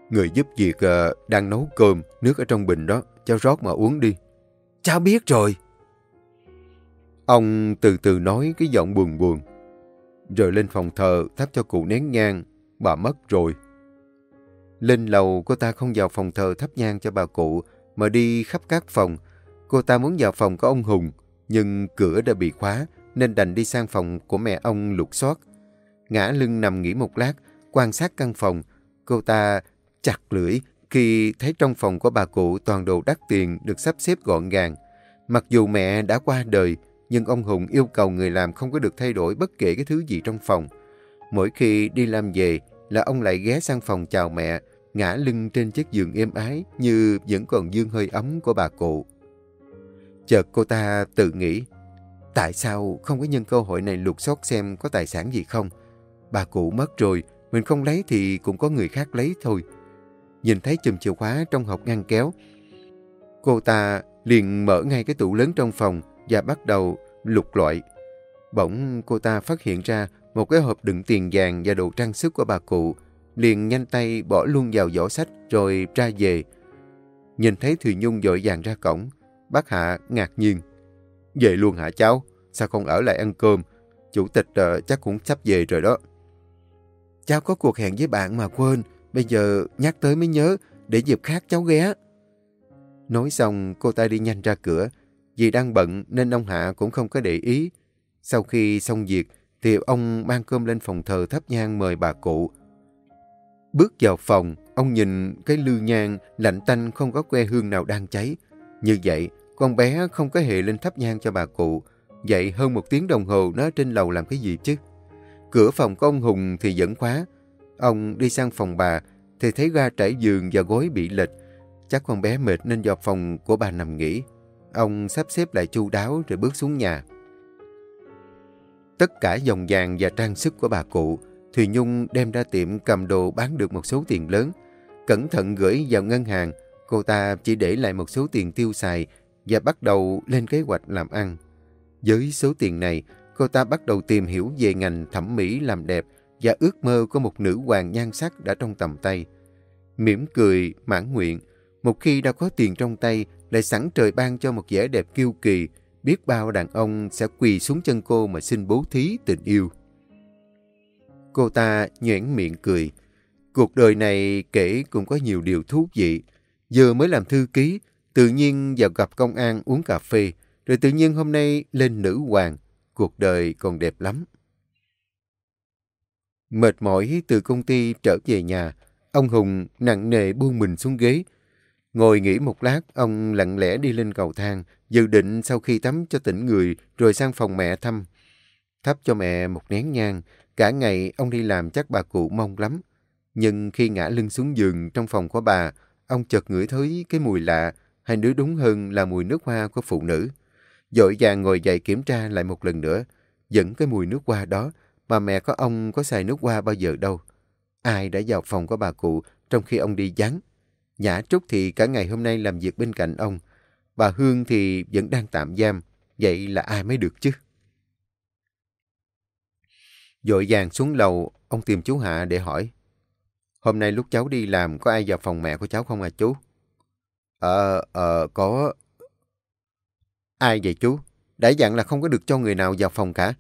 Người giúp việc uh, đang nấu cơm, nước ở trong bình đó, cháu rót mà uống đi. Cháu biết rồi. Ông từ từ nói cái giọng buồn buồn. Rồi lên phòng thờ thắp cho cụ nén nhang, bà mất rồi. Lên lầu cô ta không vào phòng thờ thắp nhang cho bà cụ, mà đi khắp các phòng. Cô ta muốn vào phòng của ông Hùng, nhưng cửa đã bị khóa, nên đành đi sang phòng của mẹ ông lục soát. Ngã lưng nằm nghỉ một lát, quan sát căn phòng. Cô ta chặt lưỡi khi thấy trong phòng của bà cụ toàn đồ đắt tiền được sắp xếp gọn gàng. Mặc dù mẹ đã qua đời, nhưng ông Hùng yêu cầu người làm không có được thay đổi bất kể cái thứ gì trong phòng. Mỗi khi đi làm về là ông lại ghé sang phòng chào mẹ, ngã lưng trên chiếc giường êm ái như vẫn còn dương hơi ấm của bà cụ. Chợt cô ta tự nghĩ, tại sao không có nhân cơ hội này lục soát xem có tài sản gì không? bà cụ mất rồi, mình không lấy thì cũng có người khác lấy thôi. Nhìn thấy chùm chìa khóa trong hộp ngăn kéo, cô ta liền mở ngay cái tủ lớn trong phòng và bắt đầu lục loại. Bỗng cô ta phát hiện ra một cái hộp đựng tiền vàng và đồ trang sức của bà cụ, liền nhanh tay bỏ luôn vào giỏ sách rồi ra về. Nhìn thấy Thùy Nhung dội vàng ra cổng, bác Hạ ngạc nhiên. Về luôn hả cháu? Sao không ở lại ăn cơm? Chủ tịch uh, chắc cũng sắp về rồi đó. Cháu có cuộc hẹn với bạn mà quên. Bây giờ nhắc tới mới nhớ, để dịp khác cháu ghé. Nói xong, cô ta đi nhanh ra cửa. Vì đang bận nên ông Hạ cũng không có để ý. Sau khi xong việc, thì ông mang cơm lên phòng thờ thắp nhang mời bà cụ. Bước vào phòng, ông nhìn cái lư nhang lạnh tanh không có que hương nào đang cháy. Như vậy, con bé không có hề lên thắp nhang cho bà cụ. Vậy hơn một tiếng đồng hồ nó trên lầu làm cái gì chứ? Cửa phòng của ông Hùng thì vẫn khóa. Ông đi sang phòng bà thì thấy ga trải giường và gối bị lệch. Chắc con bé mệt nên vào phòng của bà nằm nghỉ. Ông sắp xếp lại chu đáo rồi bước xuống nhà. Tất cả dòng vàng và trang sức của bà cụ, Thùy Nhung đem ra tiệm cầm đồ bán được một số tiền lớn. Cẩn thận gửi vào ngân hàng, cô ta chỉ để lại một số tiền tiêu xài và bắt đầu lên kế hoạch làm ăn. Với số tiền này, cô ta bắt đầu tìm hiểu về ngành thẩm mỹ làm đẹp và ước mơ của một nữ hoàng nhan sắc đã trong tầm tay. Mỉm cười, mãn nguyện, một khi đã có tiền trong tay, lại sẵn trời ban cho một vẻ đẹp kiêu kỳ, biết bao đàn ông sẽ quỳ xuống chân cô mà xin bố thí tình yêu. Cô ta nhoẻn miệng cười. Cuộc đời này kể cũng có nhiều điều thú vị. Giờ mới làm thư ký, tự nhiên vào gặp công an uống cà phê, rồi tự nhiên hôm nay lên nữ hoàng. Cuộc đời còn đẹp lắm. Mệt mỏi từ công ty trở về nhà, ông Hùng nặng nề buông mình xuống ghế. Ngồi nghỉ một lát, ông lặng lẽ đi lên cầu thang, dự định sau khi tắm cho tỉnh người rồi sang phòng mẹ thăm. Thắp cho mẹ một nén nhang, cả ngày ông đi làm chắc bà cụ mong lắm. Nhưng khi ngã lưng xuống giường trong phòng của bà, ông chợt ngửi thấy cái mùi lạ, hay nếu đúng hơn là mùi nước hoa của phụ nữ. Dội vàng ngồi dậy kiểm tra lại một lần nữa, vẫn cái mùi nước hoa đó, mà mẹ có ông có xài nước hoa bao giờ đâu. Ai đã vào phòng của bà cụ trong khi ông đi vắng? Nhã Trúc thì cả ngày hôm nay làm việc bên cạnh ông. Bà Hương thì vẫn đang tạm giam. Vậy là ai mới được chứ? Dội vàng xuống lầu, ông tìm chú Hạ để hỏi. Hôm nay lúc cháu đi làm có ai vào phòng mẹ của cháu không à chú? Ờ, ờ, có... Ai vậy chú? Đã dặn là không có được cho người nào vào phòng cả.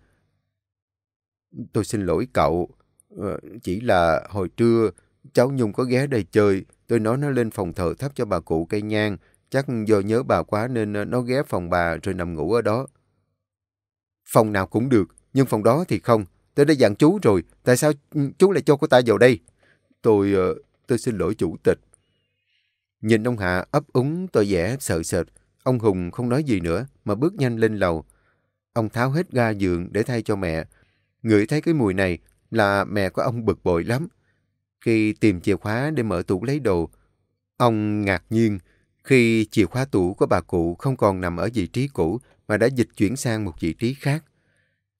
Tôi xin lỗi cậu. Ờ, chỉ là hồi trưa cháu Nhung có ghé đây chơi. Tôi nói nó lên phòng thờ thắp cho bà cụ cây nhang. Chắc do nhớ bà quá nên ờ, nó ghé phòng bà rồi nằm ngủ ở đó. Phòng nào cũng được, nhưng phòng đó thì không. Tôi đã dặn chú rồi, tại sao ừ, chú lại cho cô ta vào đây? Tôi, ờ, tôi xin lỗi chủ tịch. Nhìn ông Hạ ấp úng tôi vẻ sợ sệt. Ông Hùng không nói gì nữa mà bước nhanh lên lầu. Ông tháo hết ga giường để thay cho mẹ. Ngửi thấy cái mùi này là mẹ của ông bực bội lắm. Khi tìm chìa khóa để mở tủ lấy đồ, ông ngạc nhiên khi chìa khóa tủ của bà cụ không còn nằm ở vị trí cũ mà đã dịch chuyển sang một vị trí khác.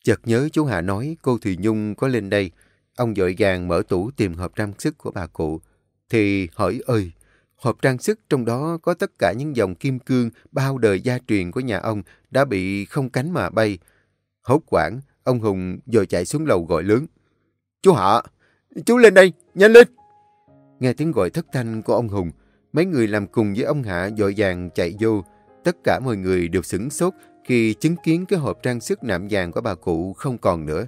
Chợt nhớ chú Hạ nói cô Thùy Nhung có lên đây. Ông dội vàng mở tủ tìm hộp trang sức của bà cụ. Thì hỏi ơi, hộp trang sức trong đó có tất cả những dòng kim cương bao đời gia truyền của nhà ông đã bị không cánh mà bay. Hốt quảng, ông Hùng vừa chạy xuống lầu gọi lớn. Chú Hạ, chú lên đây, nhanh lên. Nghe tiếng gọi thất thanh của ông Hùng, mấy người làm cùng với ông Hạ dội vàng chạy vô. Tất cả mọi người đều sửng sốt khi chứng kiến cái hộp trang sức nạm vàng của bà cụ không còn nữa.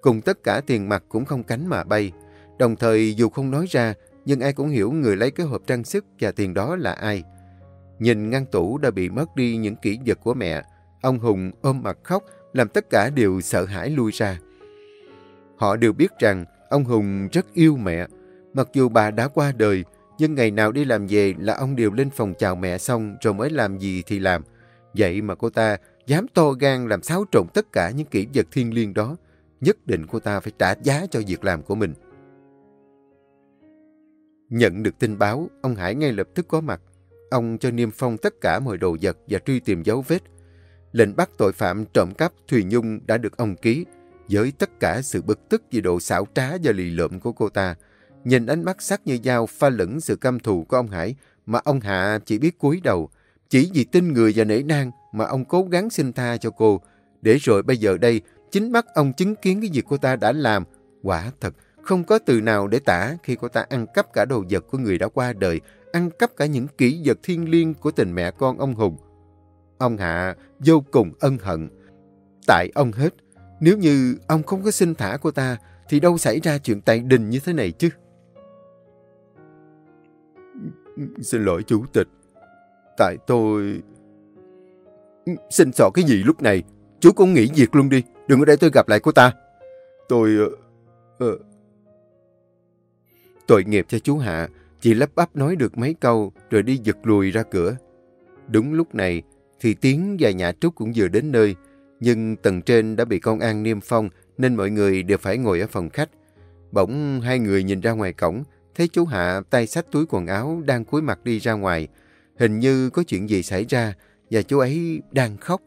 Cùng tất cả tiền mặt cũng không cánh mà bay. Đồng thời dù không nói ra, nhưng ai cũng hiểu người lấy cái hộp trang sức và tiền đó là ai. Nhìn ngăn tủ đã bị mất đi những kỷ vật của mẹ, ông Hùng ôm mặt khóc, làm tất cả đều sợ hãi lui ra. Họ đều biết rằng ông Hùng rất yêu mẹ. Mặc dù bà đã qua đời, nhưng ngày nào đi làm về là ông đều lên phòng chào mẹ xong rồi mới làm gì thì làm. Vậy mà cô ta dám to gan làm xáo trộn tất cả những kỷ vật thiên liêng đó. Nhất định cô ta phải trả giá cho việc làm của mình. Nhận được tin báo, ông Hải ngay lập tức có mặt. Ông cho niêm phong tất cả mọi đồ vật và truy tìm dấu vết. Lệnh bắt tội phạm trộm cắp Thùy Nhung đã được ông ký. Với tất cả sự bực tức vì độ xảo trá và lì lợm của cô ta, nhìn ánh mắt sắc như dao pha lẫn sự căm thù của ông Hải mà ông Hạ chỉ biết cúi đầu. Chỉ vì tin người và nể nang mà ông cố gắng xin tha cho cô. Để rồi bây giờ đây, chính mắt ông chứng kiến cái việc cô ta đã làm. Quả thật, không có từ nào để tả khi cô ta ăn cắp cả đồ vật của người đã qua đời, ăn cắp cả những kỷ vật thiên liêng của tình mẹ con ông Hùng. Ông Hạ vô cùng ân hận. Tại ông hết, nếu như ông không có xin thả cô ta, thì đâu xảy ra chuyện tại đình như thế này chứ? Xin lỗi chủ tịch. Tại tôi... Xin xỏ cái gì lúc này? Chú cũng nghỉ việc luôn đi. Đừng có để tôi gặp lại cô ta. Tôi... Uh, uh... Tội nghiệp cho chú Hạ. chỉ lắp bắp nói được mấy câu rồi đi giật lùi ra cửa. Đúng lúc này thì Tiến và nhà Trúc cũng vừa đến nơi. Nhưng tầng trên đã bị công an niêm phong nên mọi người đều phải ngồi ở phòng khách. Bỗng hai người nhìn ra ngoài cổng thấy chú Hạ tay xách túi quần áo đang cúi mặt đi ra ngoài. Hình như có chuyện gì xảy ra và chú ấy đang khóc.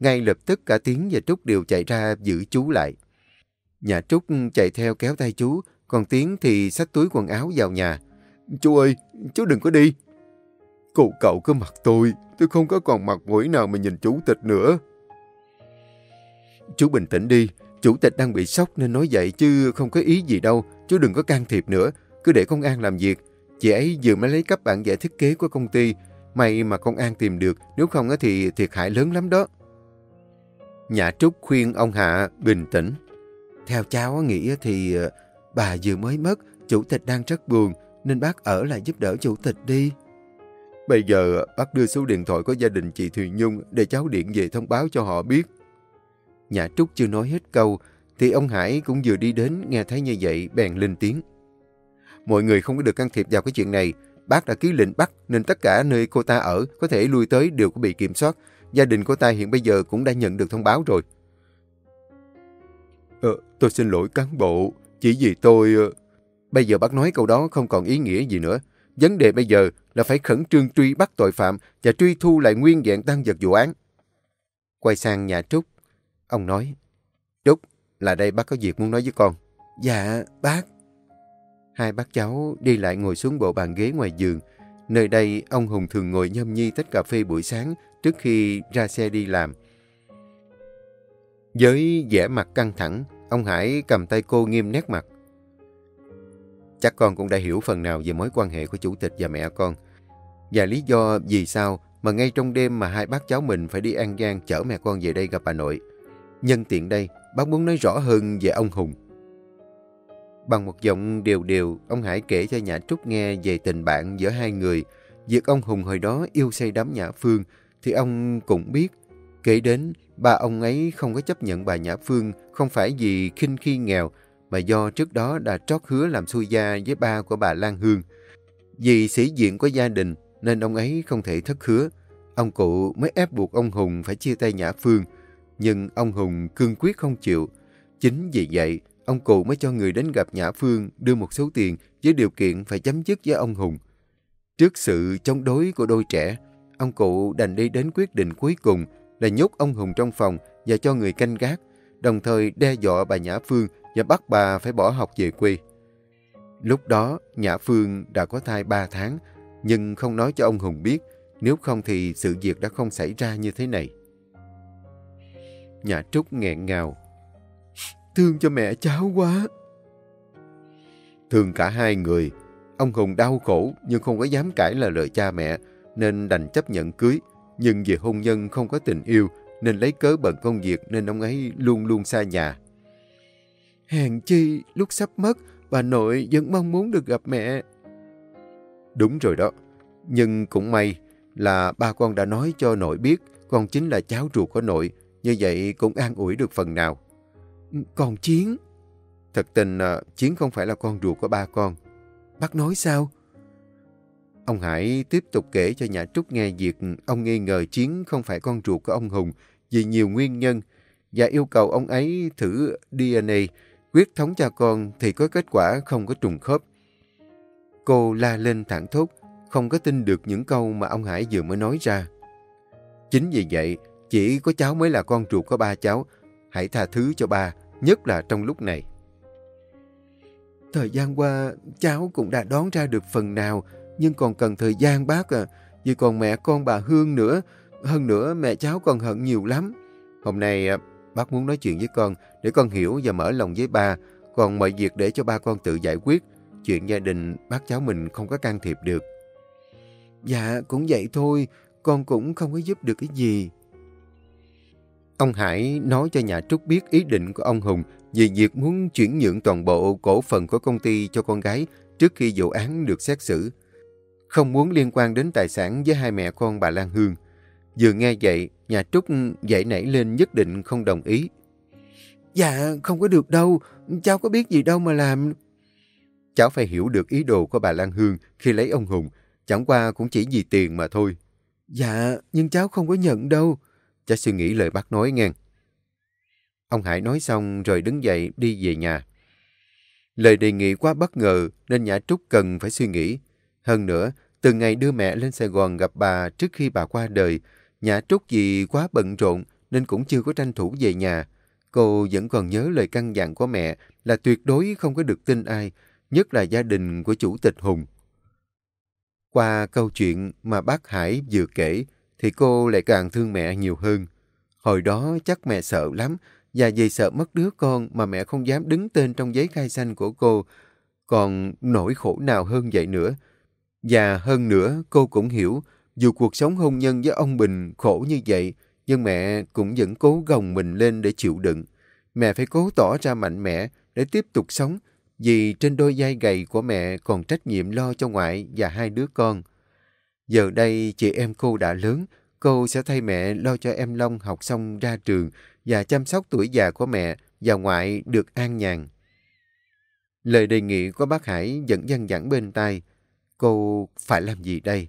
Ngay lập tức cả Tiến và Trúc đều chạy ra giữ chú lại. Nhà Trúc chạy theo kéo tay chú, còn Tiến thì xách túi quần áo vào nhà. Chú ơi, chú đừng có đi. Cậu cậu cứ mặt tôi, tôi không có còn mặt mũi nào mà nhìn chủ tịch nữa. Chú bình tĩnh đi, chủ tịch đang bị sốc nên nói vậy chứ không có ý gì đâu, chú đừng có can thiệp nữa, cứ để công an làm việc. Chị ấy vừa mới lấy cấp bản vẽ thiết kế của công ty, may mà công an tìm được, nếu không thì thiệt hại lớn lắm đó. Nhà Trúc khuyên ông Hạ bình tĩnh. Theo cháu nghĩ thì ờ, bà vừa mới mất, chủ tịch đang rất buồn, nên bác ở lại giúp đỡ chủ tịch đi. Bây giờ bác đưa số điện thoại của gia đình chị Thùy Nhung để cháu điện về thông báo cho họ biết. Nhà Trúc chưa nói hết câu, thì ông Hải cũng vừa đi đến nghe thấy như vậy bèn lên tiếng. Mọi người không có được can thiệp vào cái chuyện này. Bác đã ký lệnh bắt nên tất cả nơi cô ta ở có thể lui tới đều có bị kiểm soát. Gia đình cô ta hiện bây giờ cũng đã nhận được thông báo rồi. Ờ, tôi xin lỗi cán bộ. Chỉ vì tôi... Ờ, bây giờ bác nói câu đó không còn ý nghĩa gì nữa. Vấn đề bây giờ là phải khẩn trương truy bắt tội phạm và truy thu lại nguyên dạng tăng vật vụ án. Quay sang nhà Trúc, ông nói, Trúc, là đây bác có việc muốn nói với con. Dạ, bác. Hai bác cháu đi lại ngồi xuống bộ bàn ghế ngoài giường. Nơi đây, ông Hùng thường ngồi nhâm nhi tách cà phê buổi sáng trước khi ra xe đi làm. Với vẻ mặt căng thẳng, ông Hải cầm tay cô nghiêm nét mặt. Chắc con cũng đã hiểu phần nào về mối quan hệ của chủ tịch và mẹ con. Và lý do vì sao mà ngay trong đêm mà hai bác cháu mình phải đi An Giang chở mẹ con về đây gặp bà nội. Nhân tiện đây, bác muốn nói rõ hơn về ông Hùng. Bằng một giọng đều đều, ông Hải kể cho Nhã Trúc nghe về tình bạn giữa hai người. Việc ông Hùng hồi đó yêu say đắm Nhã Phương thì ông cũng biết. Kể đến, ba ông ấy không có chấp nhận bà Nhã Phương không phải vì khinh khi nghèo, mà do trước đó đã trót hứa làm xui gia với ba của bà Lan Hương. Vì sĩ diện của gia đình nên ông ấy không thể thất hứa. Ông cụ mới ép buộc ông Hùng phải chia tay Nhã Phương. Nhưng ông Hùng cương quyết không chịu. Chính vì vậy, ông cụ mới cho người đến gặp Nhã Phương đưa một số tiền với điều kiện phải chấm dứt với ông Hùng. Trước sự chống đối của đôi trẻ, ông cụ đành đi đến quyết định cuối cùng là nhốt ông Hùng trong phòng và cho người canh gác, đồng thời đe dọa bà Nhã Phương và bắt bà phải bỏ học về quê. Lúc đó, Nhã Phương đã có thai 3 tháng, nhưng không nói cho ông Hùng biết, nếu không thì sự việc đã không xảy ra như thế này. Nhà Trúc nghẹn ngào, Thương cho mẹ cháu quá. Thương cả hai người. Ông Hùng đau khổ nhưng không có dám cãi là lời cha mẹ nên đành chấp nhận cưới. Nhưng vì hôn nhân không có tình yêu nên lấy cớ bận công việc nên ông ấy luôn luôn xa nhà. Hèn chi, lúc sắp mất, bà nội vẫn mong muốn được gặp mẹ. Đúng rồi đó. Nhưng cũng may là ba con đã nói cho nội biết con chính là cháu ruột của nội. Như vậy cũng an ủi được phần nào. Còn Chiến? Thật tình à, Chiến không phải là con ruột của ba con. Bác nói sao? Ông Hải tiếp tục kể cho nhà Trúc nghe việc ông nghi ngờ Chiến không phải con ruột của ông Hùng vì nhiều nguyên nhân và yêu cầu ông ấy thử DNA quyết thống cha con thì có kết quả không có trùng khớp. Cô la lên thẳng thốt, không có tin được những câu mà ông Hải vừa mới nói ra. Chính vì vậy, chỉ có cháu mới là con ruột của ba cháu, hãy tha thứ cho ba nhất là trong lúc này. Thời gian qua, cháu cũng đã đón ra được phần nào, nhưng còn cần thời gian bác à, vì còn mẹ con bà Hương nữa, hơn nữa mẹ cháu còn hận nhiều lắm. Hôm nay bác muốn nói chuyện với con để con hiểu và mở lòng với ba, còn mọi việc để cho ba con tự giải quyết. Chuyện gia đình bác cháu mình không có can thiệp được. Dạ, cũng vậy thôi, con cũng không có giúp được cái gì. Ông Hải nói cho nhà Trúc biết ý định của ông Hùng về việc muốn chuyển nhượng toàn bộ cổ phần của công ty cho con gái trước khi vụ án được xét xử. Không muốn liên quan đến tài sản với hai mẹ con bà Lan Hương. Vừa nghe vậy, nhà Trúc dậy nảy lên nhất định không đồng ý. Dạ, không có được đâu, cháu có biết gì đâu mà làm. Cháu phải hiểu được ý đồ của bà Lan Hương khi lấy ông Hùng, chẳng qua cũng chỉ vì tiền mà thôi. Dạ, nhưng cháu không có nhận đâu. Cháu suy nghĩ lời bác nói nghe. Ông Hải nói xong rồi đứng dậy đi về nhà. Lời đề nghị quá bất ngờ nên nhà Trúc cần phải suy nghĩ. Hơn nữa, từ ngày đưa mẹ lên Sài Gòn gặp bà trước khi bà qua đời, nhã Trúc vì quá bận rộn nên cũng chưa có tranh thủ về nhà. Cô vẫn còn nhớ lời căn dặn của mẹ là tuyệt đối không có được tin ai, nhất là gia đình của Chủ tịch Hùng. Qua câu chuyện mà bác Hải vừa kể, thì cô lại càng thương mẹ nhiều hơn. Hồi đó chắc mẹ sợ lắm, và vì sợ mất đứa con mà mẹ không dám đứng tên trong giấy khai sanh của cô. Còn nỗi khổ nào hơn vậy nữa. Và hơn nữa, cô cũng hiểu, dù cuộc sống hôn nhân với ông Bình khổ như vậy, nhưng mẹ cũng vẫn cố gồng mình lên để chịu đựng. Mẹ phải cố tỏ ra mạnh mẽ để tiếp tục sống, vì trên đôi vai gầy của mẹ còn trách nhiệm lo cho ngoại và hai đứa con. Giờ đây chị em cô đã lớn, cô sẽ thay mẹ lo cho em Long học xong ra trường và chăm sóc tuổi già của mẹ và ngoại được an nhàn. Lời đề nghị của bác Hải vẫn văng vẳng bên tai. Cô phải làm gì đây?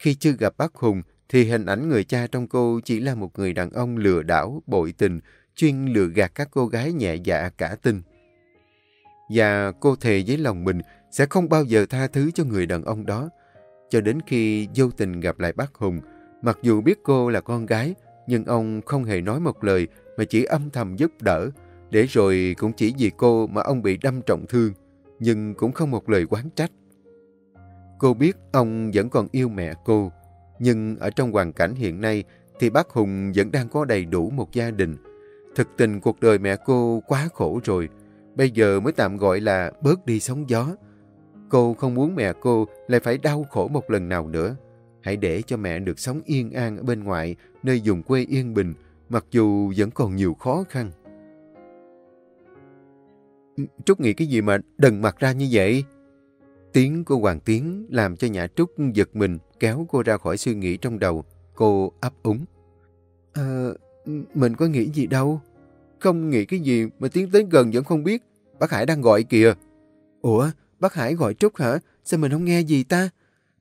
Khi chưa gặp bác Hùng, thì hình ảnh người cha trong cô chỉ là một người đàn ông lừa đảo, bội tình, chuyên lừa gạt các cô gái nhẹ dạ cả tin. Và cô thề với lòng mình sẽ không bao giờ tha thứ cho người đàn ông đó. Cho đến khi vô tình gặp lại bác Hùng, mặc dù biết cô là con gái, nhưng ông không hề nói một lời mà chỉ âm thầm giúp đỡ, để rồi cũng chỉ vì cô mà ông bị đâm trọng thương, nhưng cũng không một lời quán trách. Cô biết ông vẫn còn yêu mẹ cô, nhưng ở trong hoàn cảnh hiện nay thì bác Hùng vẫn đang có đầy đủ một gia đình. Thực tình cuộc đời mẹ cô quá khổ rồi, bây giờ mới tạm gọi là bớt đi sóng gió. Cô không muốn mẹ cô lại phải đau khổ một lần nào nữa. Hãy để cho mẹ được sống yên an ở bên ngoài, nơi vùng quê yên bình, mặc dù vẫn còn nhiều khó khăn. Trúc nghĩ cái gì mà đần mặt ra như vậy? Tiếng của Hoàng Tiến làm cho Nhã Trúc giật mình, kéo cô ra khỏi suy nghĩ trong đầu. Cô ấp úng. Ờ, mình có nghĩ gì đâu. Không nghĩ cái gì mà Tiến tới gần vẫn không biết. Bác Hải đang gọi kìa. Ủa, bác Hải gọi Trúc hả? Sao mình không nghe gì ta?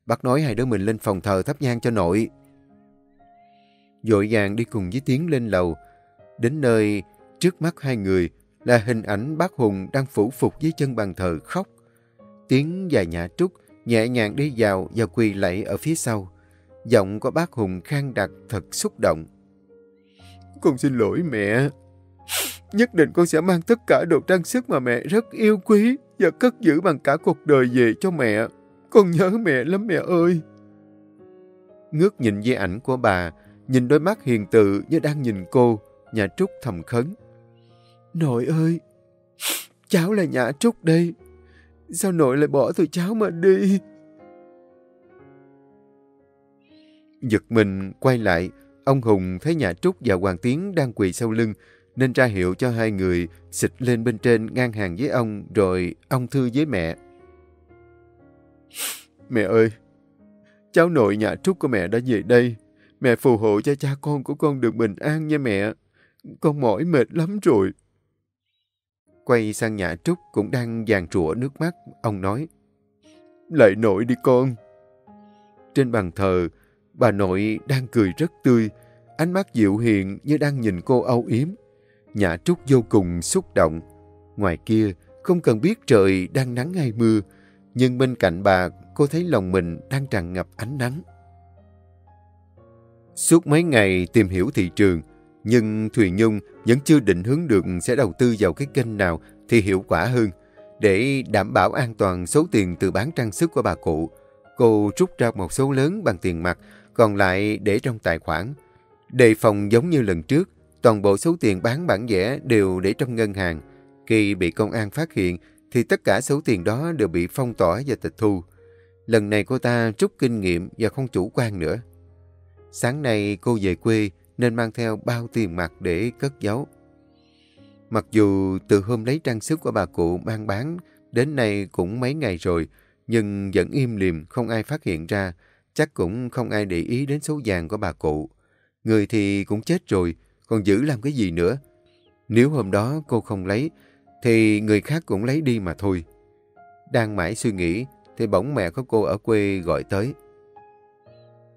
Bác nói hai đứa mình lên phòng thờ thắp nhang cho nội. Dội vàng đi cùng với Tiến lên lầu. Đến nơi, trước mắt hai người là hình ảnh bác Hùng đang phủ phục dưới chân bàn thờ khóc. Tiến và Nhã Trúc nhẹ nhàng đi vào và quỳ lạy ở phía sau. Giọng của bác Hùng khang đặc thật xúc động. Con xin lỗi mẹ. Nhất định con sẽ mang tất cả đồ trang sức mà mẹ rất yêu quý và cất giữ bằng cả cuộc đời về cho mẹ. Con nhớ mẹ lắm mẹ ơi. Ngước nhìn với ảnh của bà, nhìn đôi mắt hiền từ như đang nhìn cô, nhà Trúc thầm khấn. Nội ơi, cháu là nhà Trúc đây. Sao nội lại bỏ tụi cháu mà đi? Giật mình quay lại, ông Hùng thấy nhà Trúc và Hoàng Tiến đang quỳ sau lưng, nên ra hiệu cho hai người xịt lên bên trên ngang hàng với ông, rồi ông thư với mẹ. Mẹ ơi, cháu nội nhà Trúc của mẹ đã về đây. Mẹ phù hộ cho cha con của con được bình an nha mẹ. Con mỏi mệt lắm rồi. Quay sang nhà Trúc cũng đang dàn trụa nước mắt, ông nói. Lại nội đi con. Trên bàn thờ, bà nội đang cười rất tươi, ánh mắt dịu hiền như đang nhìn cô âu yếm. Nhà Trúc vô cùng xúc động. Ngoài kia, không cần biết trời đang nắng hay mưa, nhưng bên cạnh bà, cô thấy lòng mình đang tràn ngập ánh nắng. Suốt mấy ngày tìm hiểu thị trường, nhưng Thùy Nhung vẫn chưa định hướng được sẽ đầu tư vào cái kênh nào thì hiệu quả hơn. Để đảm bảo an toàn số tiền từ bán trang sức của bà cụ, cô rút ra một số lớn bằng tiền mặt, còn lại để trong tài khoản. Đề phòng giống như lần trước, toàn bộ số tiền bán bản vẽ đều để trong ngân hàng. Khi bị công an phát hiện, thì tất cả số tiền đó đều bị phong tỏa và tịch thu. Lần này cô ta rút kinh nghiệm và không chủ quan nữa. Sáng nay cô về quê nên mang theo bao tiền mặt để cất giấu. Mặc dù từ hôm lấy trang sức của bà cụ mang bán đến nay cũng mấy ngày rồi, nhưng vẫn im lìm không ai phát hiện ra, chắc cũng không ai để ý đến số vàng của bà cụ. Người thì cũng chết rồi, còn giữ làm cái gì nữa? Nếu hôm đó cô không lấy, thì người khác cũng lấy đi mà thôi. Đang mãi suy nghĩ, thì bỗng mẹ của cô ở quê gọi tới.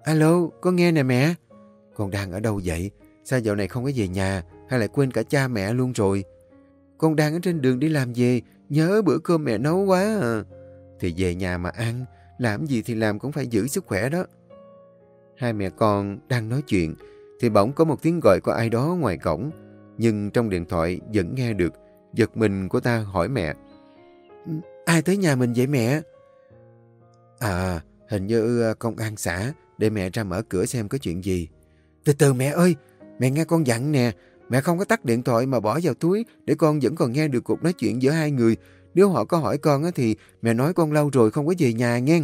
Alo, có nghe nè mẹ? Con đang ở đâu vậy? Sao dạo này không có về nhà, hay lại quên cả cha mẹ luôn rồi? Con đang ở trên đường đi làm về, nhớ bữa cơm mẹ nấu quá à. Thì về nhà mà ăn, làm gì thì làm cũng phải giữ sức khỏe đó. Hai mẹ con đang nói chuyện, thì bỗng có một tiếng gọi của ai đó ngoài cổng, nhưng trong điện thoại vẫn nghe được. Giật mình của ta hỏi mẹ. Ai tới nhà mình vậy mẹ? À, hình như à, công an xã, để mẹ ra mở cửa xem có chuyện gì. Từ từ mẹ ơi, mẹ nghe con dặn nè, mẹ không có tắt điện thoại mà bỏ vào túi để con vẫn còn nghe được cuộc nói chuyện giữa hai người. Nếu họ có hỏi con á thì mẹ nói con lâu rồi không có về nhà nghe.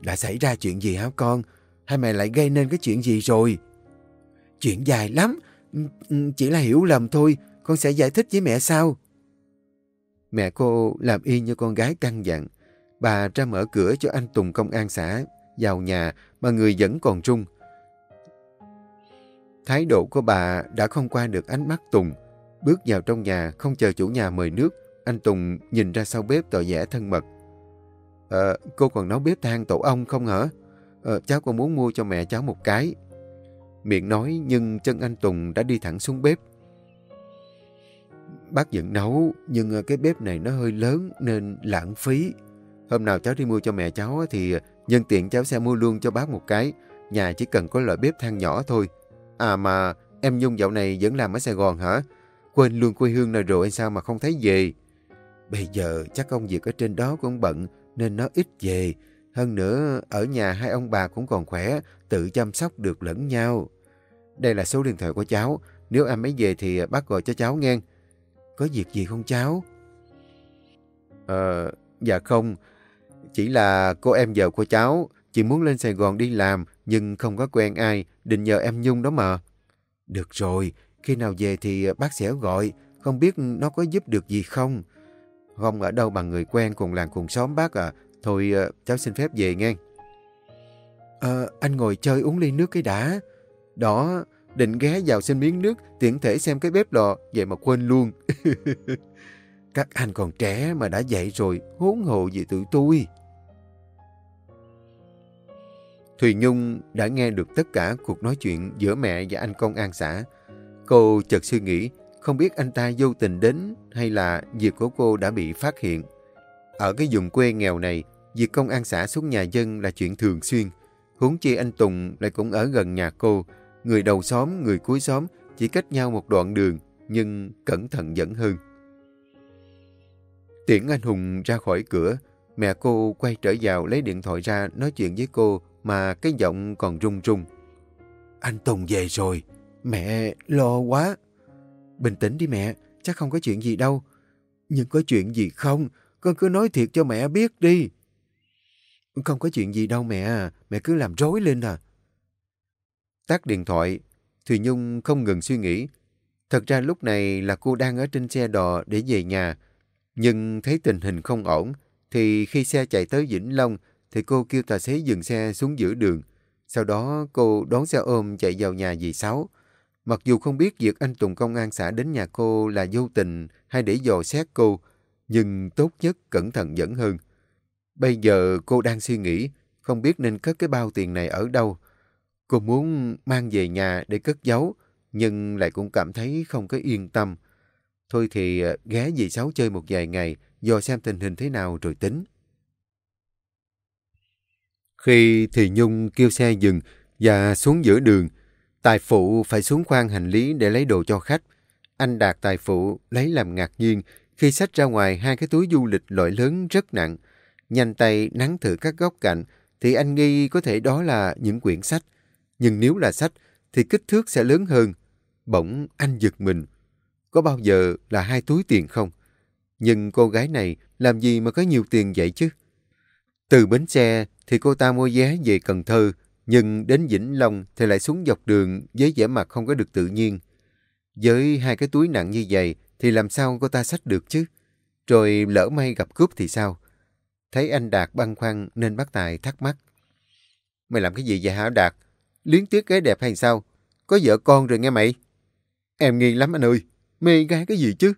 Đã xảy ra chuyện gì hả con? Hay mẹ lại gây nên cái chuyện gì rồi? Chuyện dài lắm, ừ, chỉ là hiểu lầm thôi, con sẽ giải thích với mẹ sau. Mẹ cô làm y như con gái căng dặn. Bà ra mở cửa cho anh Tùng công an xã vào nhà mà người vẫn còn trung Thái độ của bà đã không qua được ánh mắt Tùng. Bước vào trong nhà, không chờ chủ nhà mời nước, anh Tùng nhìn ra sau bếp tỏ vẻ thân mật. Ờ, cô còn nấu bếp than tổ ong không hả? Ờ, cháu còn muốn mua cho mẹ cháu một cái. Miệng nói nhưng chân anh Tùng đã đi thẳng xuống bếp. Bác vẫn nấu, nhưng ờ, cái bếp này nó hơi lớn nên lãng phí. Hôm nào cháu đi mua cho mẹ cháu thì ờ, nhân tiện cháu sẽ mua luôn cho bác một cái. Nhà chỉ cần có loại bếp than nhỏ thôi. À mà em Nhung dạo này vẫn làm ở Sài Gòn hả? Quên luôn quê hương nào rồi hay sao mà không thấy về? Bây giờ chắc công việc ở trên đó cũng bận nên nó ít về. Hơn nữa, ở nhà hai ông bà cũng còn khỏe, tự chăm sóc được lẫn nhau. Đây là số điện thoại của cháu. Nếu em ấy về thì bác gọi cho cháu nghe. Có việc gì không cháu? Ờ, dạ không. Chỉ là cô em vợ của cháu, chỉ muốn lên Sài Gòn đi làm, nhưng không có quen ai, định nhờ em Nhung đó mà. Được rồi, khi nào về thì bác sẽ gọi, không biết nó có giúp được gì không? Không ở đâu bằng người quen cùng làng cùng xóm bác à, thôi ờ, cháu xin phép về nghe. Ờ, anh ngồi chơi uống ly nước cái đã. Đó, định ghé vào xin miếng nước, tiện thể xem cái bếp lò, vậy mà quên luôn. Các anh còn trẻ mà đã dậy rồi, hốn hồ gì tụi tôi. Thùy Nhung đã nghe được tất cả cuộc nói chuyện giữa mẹ và anh công an xã. Cô chợt suy nghĩ, không biết anh ta vô tình đến hay là việc của cô đã bị phát hiện. Ở cái vùng quê nghèo này, việc công an xã xuống nhà dân là chuyện thường xuyên. Huống chi anh Tùng lại cũng ở gần nhà cô. Người đầu xóm, người cuối xóm chỉ cách nhau một đoạn đường, nhưng cẩn thận vẫn hơn. Tiễn anh Hùng ra khỏi cửa, mẹ cô quay trở vào lấy điện thoại ra nói chuyện với cô mà cái giọng còn run run. Anh Tùng về rồi, mẹ lo quá. Bình tĩnh đi mẹ, chắc không có chuyện gì đâu. Nhưng có chuyện gì không, con cứ nói thiệt cho mẹ biết đi. Không có chuyện gì đâu mẹ, mẹ cứ làm rối lên à. Tắt điện thoại, Thùy Nhung không ngừng suy nghĩ. Thật ra lúc này là cô đang ở trên xe đò để về nhà, nhưng thấy tình hình không ổn, thì khi xe chạy tới Vĩnh Long, thì cô kêu tài xế dừng xe xuống giữa đường. Sau đó cô đón xe ôm chạy vào nhà dì Sáu. Mặc dù không biết việc anh Tùng công an xã đến nhà cô là vô tình hay để dò xét cô, nhưng tốt nhất cẩn thận vẫn hơn. Bây giờ cô đang suy nghĩ, không biết nên cất cái bao tiền này ở đâu. Cô muốn mang về nhà để cất giấu, nhưng lại cũng cảm thấy không có yên tâm. Thôi thì ờ, ghé dì Sáu chơi một vài ngày, dò xem tình hình thế nào rồi tính. Khi thì Nhung kêu xe dừng và xuống giữa đường, Tài phụ phải xuống khoang hành lý để lấy đồ cho khách. Anh Đạt tài phụ lấy làm ngạc nhiên khi xách ra ngoài hai cái túi du lịch loại lớn rất nặng. Nhanh tay nắng thử các góc cạnh thì anh nghi có thể đó là những quyển sách. Nhưng nếu là sách thì kích thước sẽ lớn hơn. Bỗng anh giật mình. Có bao giờ là hai túi tiền không? Nhưng cô gái này làm gì mà có nhiều tiền vậy chứ? Từ bến xe thì cô ta mua vé về Cần Thơ, nhưng đến Vĩnh Long thì lại xuống dọc đường với vẻ mặt không có được tự nhiên. Với hai cái túi nặng như vậy thì làm sao cô ta xách được chứ? Rồi lỡ may gặp cướp thì sao? Thấy anh Đạt băn khoăn nên bác Tài thắc mắc. Mày làm cái gì vậy hả Đạt? Liếng tiếc gái đẹp hay sao? Có vợ con rồi nghe mày? Em nghi lắm anh ơi. Mê gái cái gì chứ?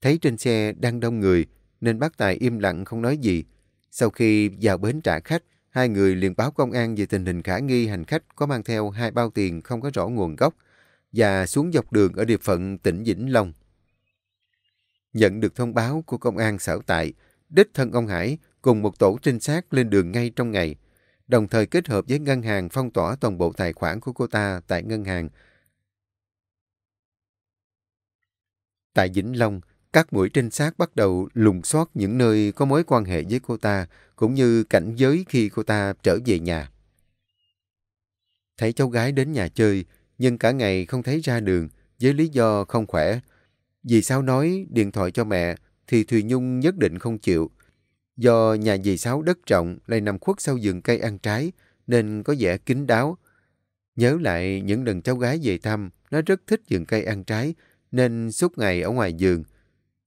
Thấy trên xe đang đông người nên bác Tài im lặng không nói gì. Sau khi vào bến trả khách, hai người liền báo công an về tình hình khả nghi hành khách có mang theo hai bao tiền không có rõ nguồn gốc và xuống dọc đường ở địa phận tỉnh Vĩnh Long. Nhận được thông báo của công an sở tại, đích thân ông Hải cùng một tổ trinh sát lên đường ngay trong ngày, đồng thời kết hợp với ngân hàng phong tỏa toàn bộ tài khoản của cô ta tại ngân hàng. Tại Vĩnh Long, các mũi trinh sát bắt đầu lùng soát những nơi có mối quan hệ với cô ta, cũng như cảnh giới khi cô ta trở về nhà. Thấy cháu gái đến nhà chơi, nhưng cả ngày không thấy ra đường, với lý do không khỏe. Vì sao nói điện thoại cho mẹ, thì Thùy Nhung nhất định không chịu. Do nhà dì Sáu đất rộng lại nằm khuất sau vườn cây ăn trái, nên có vẻ kín đáo. Nhớ lại những lần cháu gái về thăm, nó rất thích vườn cây ăn trái, nên suốt ngày ở ngoài giường.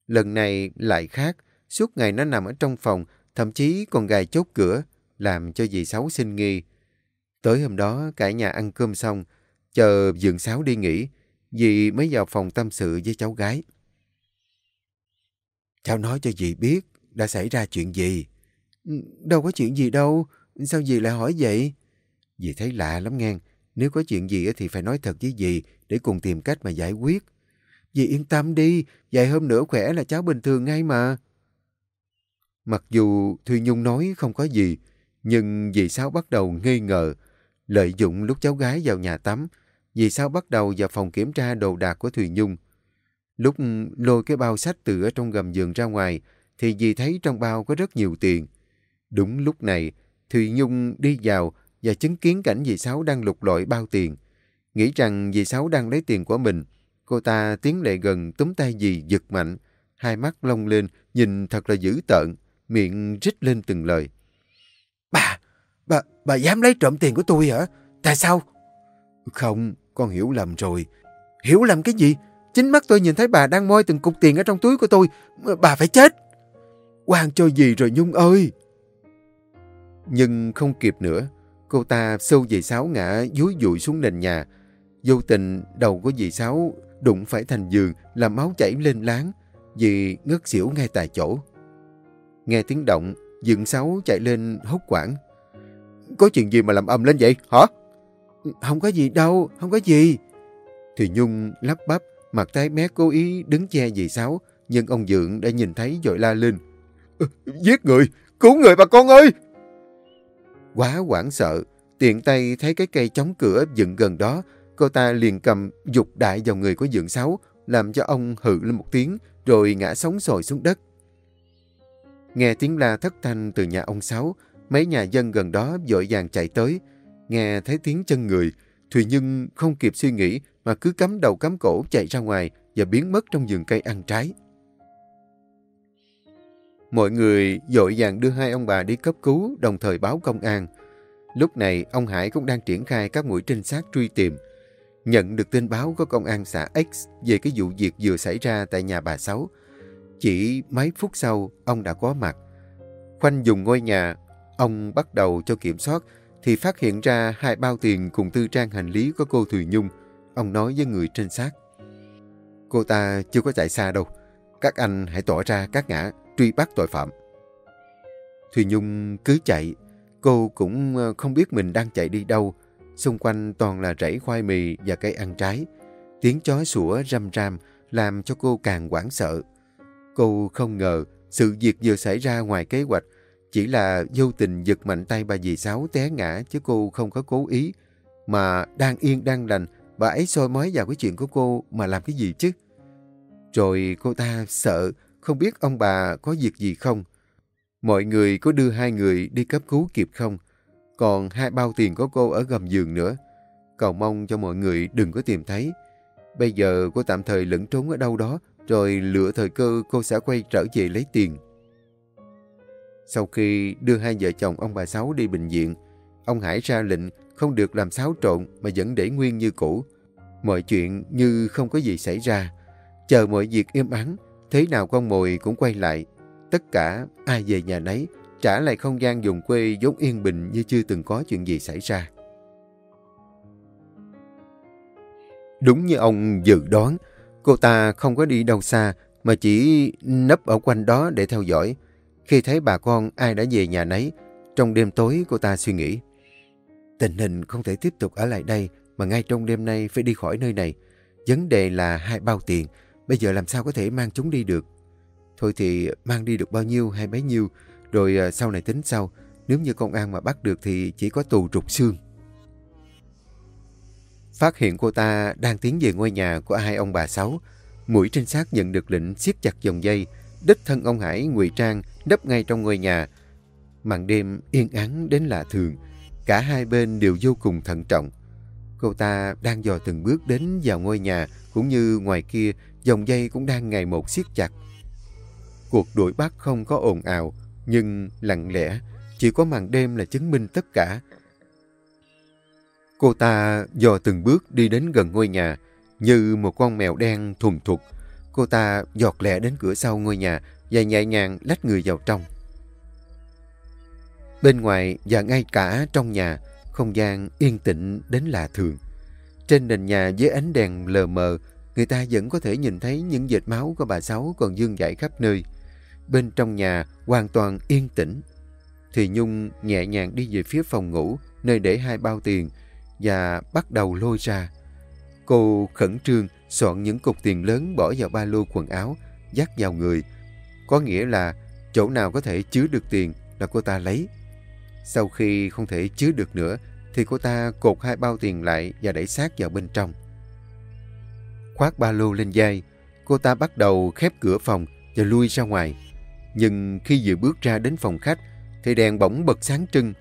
Lần này lại khác, suốt ngày nó nằm ở trong phòng, thậm chí còn gài chốt cửa, làm cho dì Sáu sinh nghi. tới hôm đó, cả nhà ăn cơm xong, chờ dượng Sáu đi nghỉ, dì mới vào phòng tâm sự với cháu gái. Cháu nói cho dì biết, đã xảy ra chuyện gì? Ừ, đâu có chuyện gì đâu, sao dì lại hỏi vậy? Dì thấy lạ lắm nghe, nếu có chuyện gì thì phải nói thật với dì để cùng tìm cách mà giải quyết. Dì yên tâm đi, vài hôm nữa khỏe là cháu bình thường ngay mà. Mặc dù Thùy Nhung nói không có gì, nhưng dì Sáu bắt đầu nghi ngờ. Lợi dụng lúc cháu gái vào nhà tắm, dì Sáu bắt đầu vào phòng kiểm tra đồ đạc của Thùy Nhung. Lúc lôi cái bao sách từ ở trong gầm giường ra ngoài, thì dì thấy trong bao có rất nhiều tiền. Đúng lúc này, Thùy Nhung đi vào và chứng kiến cảnh dì Sáu đang lục lọi bao tiền. Nghĩ rằng dì Sáu đang lấy tiền của mình, Cô ta tiến lại gần túm tay dì giật mạnh, hai mắt lông lên, nhìn thật là dữ tợn, miệng rít lên từng lời. Bà, bà, bà dám lấy trộm tiền của tôi hả? Tại sao? Không, con hiểu lầm rồi. Hiểu lầm cái gì? Chính mắt tôi nhìn thấy bà đang moi từng cục tiền ở trong túi của tôi. Bà phải chết. quan cho gì rồi Nhung ơi? Nhưng không kịp nữa. Cô ta sâu dì Sáu ngã dúi dụi xuống nền nhà. Vô tình đầu của dì Sáu đụng phải thành giường làm máu chảy lên láng, vì ngất xỉu ngay tại chỗ. Nghe tiếng động, dượng sáu chạy lên hốt quảng. Có chuyện gì mà làm âm lên vậy, hả? Không có gì đâu, không có gì. Thì Nhung lắp bắp, mặt tái mét cố ý đứng che dì sáu, nhưng ông Dượng đã nhìn thấy rồi la lên. Giết người, cứu người bà con ơi! Quá quảng sợ, tiện tay thấy cái cây chống cửa dựng gần đó, Cô ta liền cầm dục đại vào người của dượng sáu, làm cho ông hự lên một tiếng, rồi ngã sống sồi xuống đất. Nghe tiếng la thất thanh từ nhà ông Sáu, mấy nhà dân gần đó dội vàng chạy tới. Nghe thấy tiếng chân người, Thùy Nhân không kịp suy nghĩ mà cứ cắm đầu cắm cổ chạy ra ngoài và biến mất trong vườn cây ăn trái. Mọi người dội vàng đưa hai ông bà đi cấp cứu, đồng thời báo công an. Lúc này, ông Hải cũng đang triển khai các mũi trinh sát truy tìm. Nhận được tin báo của công an xã X về cái vụ việc vừa xảy ra tại nhà bà Sáu. Chỉ mấy phút sau, ông đã có mặt. Khoanh dùng ngôi nhà, ông bắt đầu cho kiểm soát thì phát hiện ra hai bao tiền cùng tư trang hành lý của cô Thùy Nhung. Ông nói với người trên xác. Cô ta chưa có chạy xa đâu. Các anh hãy tỏ ra các ngã, truy bắt tội phạm. Thùy Nhung cứ chạy. Cô cũng ờ, không biết mình đang chạy đi đâu. Xung quanh toàn là rẫy khoai mì và cây ăn trái. Tiếng chó sủa râm ram làm cho cô càng hoảng sợ. Cô không ngờ sự việc vừa xảy ra ngoài kế hoạch chỉ là vô tình giật mạnh tay bà dì Sáu té ngã chứ cô không có cố ý. Mà đang yên đang lành, bà ấy soi mói vào cái chuyện của cô mà làm cái gì chứ? Rồi cô ta sợ, không biết ông bà có việc gì không? Mọi người có đưa hai người đi cấp cứu kịp không? Còn hai bao tiền của cô ở gầm giường nữa. Cầu mong cho mọi người đừng có tìm thấy. Bây giờ cô tạm thời lẫn trốn ở đâu đó, rồi lựa thời cơ cô sẽ quay trở về lấy tiền. Sau khi đưa hai vợ chồng ông bà Sáu đi bệnh viện, ông Hải ra lệnh không được làm xáo trộn mà vẫn để nguyên như cũ. Mọi chuyện như không có gì xảy ra. Chờ mọi việc im ắng, thế nào con mồi cũng quay lại. Tất cả ai về nhà nấy, trả lại không gian dùng quê vốn yên bình như chưa từng có chuyện gì xảy ra. Đúng như ông dự đoán, cô ta không có đi đâu xa mà chỉ nấp ở quanh đó để theo dõi. Khi thấy bà con ai đã về nhà nấy, trong đêm tối cô ta suy nghĩ. Tình hình không thể tiếp tục ở lại đây mà ngay trong đêm nay phải đi khỏi nơi này. Vấn đề là hai bao tiền, bây giờ làm sao có thể mang chúng đi được. Thôi thì mang đi được bao nhiêu hay bấy nhiêu, rồi à, sau này tính sau. Nếu như công an mà bắt được thì chỉ có tù trục xương. Phát hiện cô ta đang tiến về ngôi nhà của hai ông bà Sáu. Mũi trinh sát nhận được lệnh siết chặt dòng dây. Đích thân ông Hải, ngụy trang đắp ngay trong ngôi nhà. Màn đêm yên ắng đến lạ thường. Cả hai bên đều vô cùng thận trọng. Cô ta đang dò từng bước đến vào ngôi nhà, cũng như ngoài kia, dòng dây cũng đang ngày một siết chặt. Cuộc đuổi bắt không có ồn ào nhưng lặng lẽ chỉ có màn đêm là chứng minh tất cả. Cô ta dò từng bước đi đến gần ngôi nhà, như một con mèo đen thuần thục. Cô ta giọt lẹ đến cửa sau ngôi nhà và nhẹ nhàng lách người vào trong. Bên ngoài và ngay cả trong nhà, không gian yên tĩnh đến lạ thường. Trên nền nhà với ánh đèn lờ mờ, người ta vẫn có thể nhìn thấy những vệt máu của bà Sáu còn dương dãi khắp nơi. Bên trong nhà hoàn toàn yên tĩnh. Thì Nhung nhẹ nhàng đi về phía phòng ngủ, nơi để hai bao tiền, và bắt đầu lôi ra. Cô khẩn trương soạn những cục tiền lớn bỏ vào ba lô quần áo, dắt vào người. Có nghĩa là chỗ nào có thể chứa được tiền là cô ta lấy. Sau khi không thể chứa được nữa, thì cô ta cột hai bao tiền lại và đẩy sát vào bên trong. Khoác ba lô lên dây cô ta bắt đầu khép cửa phòng và lui ra ngoài. Nhưng khi vừa bước ra đến phòng khách, thì đèn bỗng bật sáng trưng.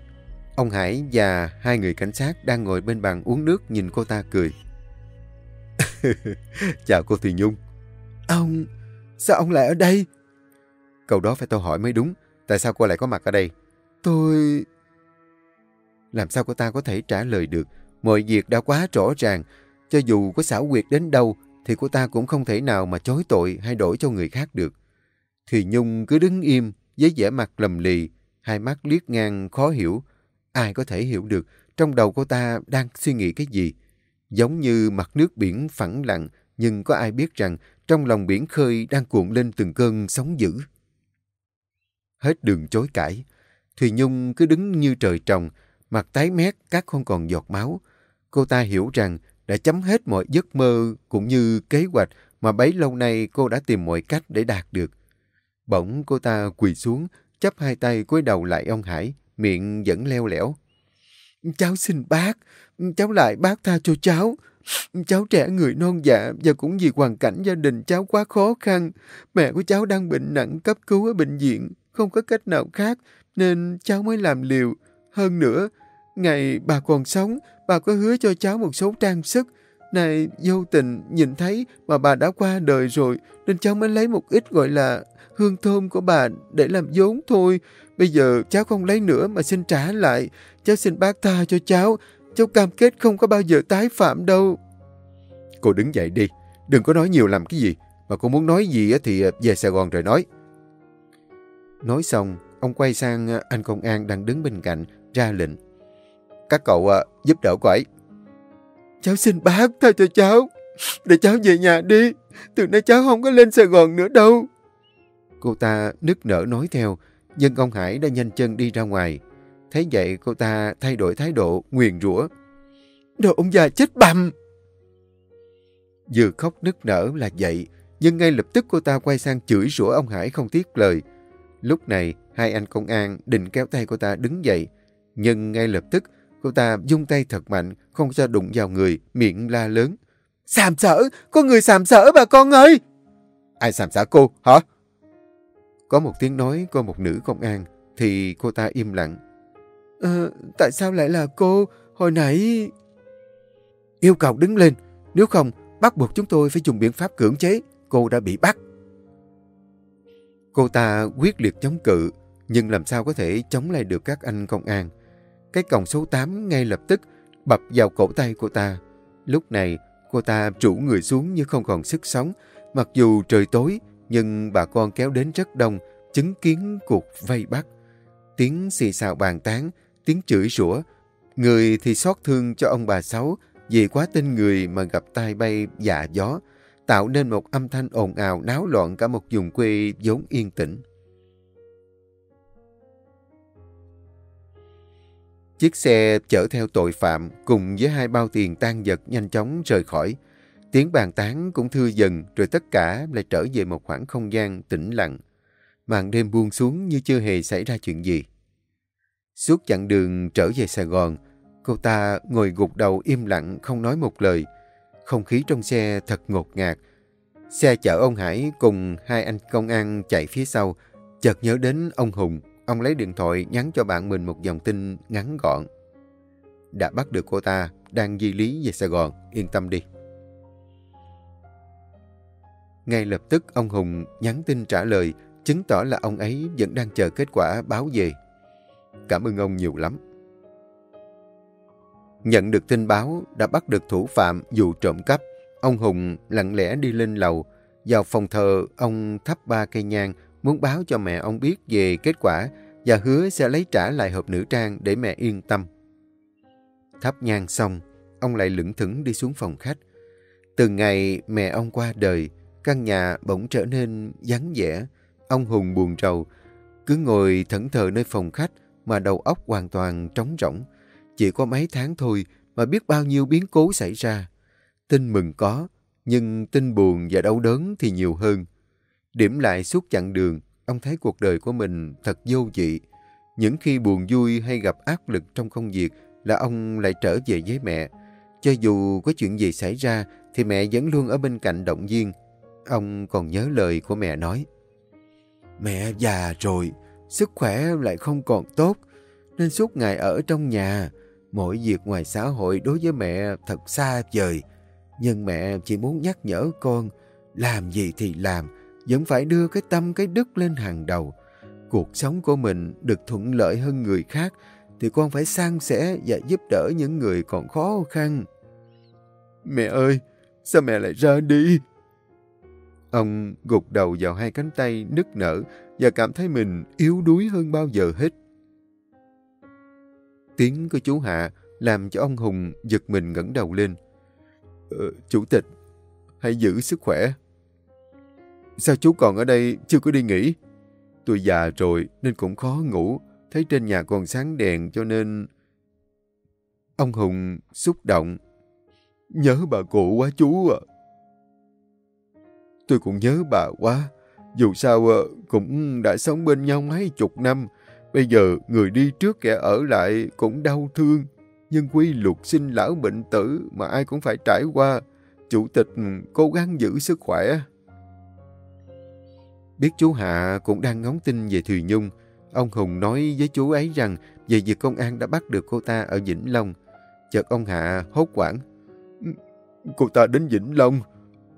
Ông Hải và hai người cảnh sát đang ngồi bên bàn uống nước nhìn cô ta cười. Chào cô Thùy Nhung. Ông, sao ông lại ở đây? Câu đó phải tôi hỏi mới đúng. Tại sao cô lại có mặt ở đây? Tôi... Làm sao cô ta có thể trả lời được? Mọi việc đã quá rõ ràng. Cho dù có xảo quyệt đến đâu, thì cô ta cũng không thể nào mà chối tội hay đổi cho người khác được. Thì Nhung cứ đứng im, với vẻ mặt lầm lì, hai mắt liếc ngang khó hiểu. Ai có thể hiểu được trong đầu cô ta đang suy nghĩ cái gì? Giống như mặt nước biển phẳng lặng, nhưng có ai biết rằng trong lòng biển khơi đang cuộn lên từng cơn sóng dữ. Hết đường chối cãi, Thùy Nhung cứ đứng như trời trồng, mặt tái mét các không còn giọt máu. Cô ta hiểu rằng đã chấm hết mọi giấc mơ cũng như kế hoạch mà bấy lâu nay cô đã tìm mọi cách để đạt được. Bỗng cô ta quỳ xuống, chắp hai tay cúi đầu lại ông Hải, miệng vẫn leo lẻo. Cháu xin bác, cháu lại bác tha cho cháu. Cháu trẻ người non dạ và cũng vì hoàn cảnh gia đình cháu quá khó khăn. Mẹ của cháu đang bệnh nặng cấp cứu ở bệnh viện, không có cách nào khác nên cháu mới làm liều. Hơn nữa, ngày bà còn sống, bà có hứa cho cháu một số trang sức. Này, vô tình nhìn thấy mà bà đã qua đời rồi nên cháu mới lấy một ít gọi là hương thơm của bà để làm vốn thôi. Bây giờ cháu không lấy nữa mà xin trả lại. Cháu xin bác tha cho cháu. Cháu cam kết không có bao giờ tái phạm đâu. Cô đứng dậy đi. Đừng có nói nhiều làm cái gì. Mà cô muốn nói gì thì à, về Sài Gòn rồi nói. Nói xong, ông quay sang à, anh công an đang đứng bên cạnh, ra lệnh. Các cậu à, giúp đỡ cô ấy. Cháu xin bác tha cho cháu. Để cháu về nhà đi. Từ nay cháu không có lên Sài Gòn nữa đâu. Cô ta nức nở nói theo, nhưng ông Hải đã nhanh chân đi ra ngoài. Thấy vậy cô ta thay đổi thái độ, nguyền rủa. Đồ ông già chết bầm! Vừa khóc nức nở là vậy, nhưng ngay lập tức cô ta quay sang chửi rủa ông Hải không tiếc lời. Lúc này, hai anh công an định kéo tay cô ta đứng dậy, nhưng ngay lập tức Cô ta dung tay thật mạnh, không cho đụng vào người, miệng la lớn. Sàm sỡ, có người sàm sỡ bà con ơi! Ai sàm sỡ cô, hả? Có một tiếng nói của một nữ công an, thì cô ta im lặng. Ờ, tại sao lại là cô? Hồi nãy... Yêu cầu đứng lên, nếu không bắt buộc chúng tôi phải dùng biện pháp cưỡng chế. Cô đã bị bắt. Cô ta quyết liệt chống cự, nhưng làm sao có thể chống lại được các anh công an. Cái còng số 8 ngay lập tức bập vào cổ tay cô ta. Lúc này, cô ta trụ người xuống như không còn sức sống. Mặc dù trời tối, nhưng bà con kéo đến rất đông, chứng kiến cuộc vây bắt. Tiếng xì xào bàn tán, tiếng chửi rủa. Người thì xót thương cho ông bà Sáu vì quá tin người mà gặp tai bay dạ gió, tạo nên một âm thanh ồn ào náo loạn cả một vùng quê vốn yên tĩnh. Chiếc xe chở theo tội phạm cùng với hai bao tiền tan vật nhanh chóng rời khỏi. Tiếng bàn tán cũng thưa dần rồi tất cả lại trở về một khoảng không gian tĩnh lặng. Màn đêm buông xuống như chưa hề xảy ra chuyện gì. Suốt chặng đường trở về Sài Gòn, cô ta ngồi gục đầu im lặng không nói một lời. Không khí trong xe thật ngột ngạt. Xe chở ông Hải cùng hai anh công an chạy phía sau, chợt nhớ đến ông Hùng Ông lấy điện thoại nhắn cho bạn mình một dòng tin ngắn gọn. Đã bắt được cô ta, đang di lý về Sài Gòn, yên tâm đi. Ngay lập tức ông Hùng nhắn tin trả lời, chứng tỏ là ông ấy vẫn đang chờ kết quả báo về. Cảm ơn ông nhiều lắm. Nhận được tin báo đã bắt được thủ phạm vụ trộm cắp, ông Hùng lặng lẽ đi lên lầu. Vào phòng thờ, ông thắp ba cây nhang, muốn báo cho mẹ ông biết về kết quả và hứa sẽ lấy trả lại hộp nữ trang để mẹ yên tâm. Thắp nhang xong, ông lại lững thững đi xuống phòng khách. Từ ngày mẹ ông qua đời, căn nhà bỗng trở nên vắng vẻ. Ông Hùng buồn rầu, cứ ngồi thẫn thờ nơi phòng khách mà đầu óc hoàn toàn trống rỗng. Chỉ có mấy tháng thôi mà biết bao nhiêu biến cố xảy ra. Tin mừng có, nhưng tin buồn và đau đớn thì nhiều hơn. Điểm lại suốt chặng đường, ông thấy cuộc đời của mình thật vô vị. Những khi buồn vui hay gặp áp lực trong công việc là ông lại trở về với mẹ. Cho dù có chuyện gì xảy ra thì mẹ vẫn luôn ở bên cạnh động viên. Ông còn nhớ lời của mẹ nói. Mẹ già rồi, sức khỏe lại không còn tốt, nên suốt ngày ở trong nhà. Mọi việc ngoài xã hội đối với mẹ thật xa vời. Nhưng mẹ chỉ muốn nhắc nhở con, làm gì thì làm, vẫn phải đưa cái tâm cái đức lên hàng đầu. Cuộc sống của mình được thuận lợi hơn người khác thì con phải san sẻ và giúp đỡ những người còn khó khăn. Mẹ ơi, sao mẹ lại ra đi? Ông gục đầu vào hai cánh tay nức nở và cảm thấy mình yếu đuối hơn bao giờ hết. Tiếng của chú Hạ làm cho ông Hùng giật mình ngẩng đầu lên. Ờ, chủ tịch, hãy giữ sức khỏe. Sao chú còn ở đây chưa có đi nghỉ? Tôi già rồi nên cũng khó ngủ. Thấy trên nhà còn sáng đèn cho nên... Ông Hùng xúc động. Nhớ bà cụ quá chú ạ. Tôi cũng nhớ bà quá. Dù sao ờ, cũng đã sống bên nhau mấy chục năm. Bây giờ người đi trước kẻ ở lại cũng đau thương. Nhưng quy luật sinh lão bệnh tử mà ai cũng phải trải qua. Chủ tịch cố gắng giữ sức khỏe. Biết chú Hạ cũng đang ngóng tin về Thùy Nhung, ông Hùng nói với chú ấy rằng về việc công an đã bắt được cô ta ở Vĩnh Long. Chợt ông Hạ hốt quảng. Ừ, cô ta đến Vĩnh Long,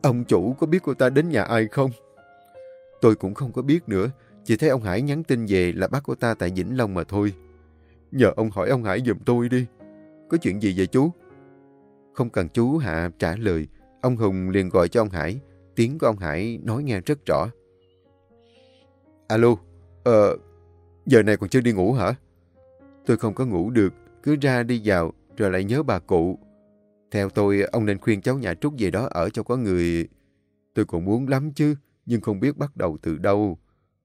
ông chủ có biết cô ta đến nhà ai không? Tôi cũng không có biết nữa, chỉ thấy ông Hải nhắn tin về là bắt cô ta tại Vĩnh Long mà thôi. Nhờ ông hỏi ông Hải giùm tôi đi. Có chuyện gì vậy chú? Không cần chú Hạ trả lời, ông Hùng liền gọi cho ông Hải. Tiếng của ông Hải nói nghe rất rõ. Alo, ờ, giờ này còn chưa đi ngủ hả? Tôi không có ngủ được, cứ ra đi vào rồi lại nhớ bà cụ. Theo tôi, ông nên khuyên cháu nhà Trúc về đó ở cho có người... Tôi cũng muốn lắm chứ, nhưng không biết bắt đầu từ đâu.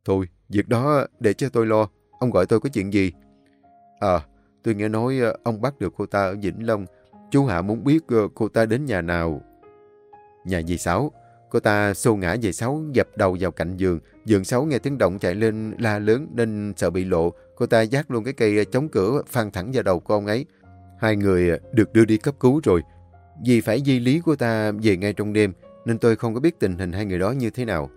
Thôi, việc đó để cho tôi lo. Ông gọi tôi có chuyện gì? À, tôi nghe nói ờ, ông bắt được cô ta ở Vĩnh Long. Chú Hạ muốn biết ờ, cô ta đến nhà nào. Nhà dì Sáu. Cô ta xô ngã về Sáu dập đầu vào cạnh giường. Giường Sáu nghe tiếng động chạy lên la lớn nên sợ bị lộ. Cô ta giác luôn cái cây chống cửa phang thẳng vào đầu con ấy. Hai người được đưa đi cấp cứu rồi. Vì phải di lý của ta về ngay trong đêm, nên tôi không có biết tình hình hai người đó như thế nào.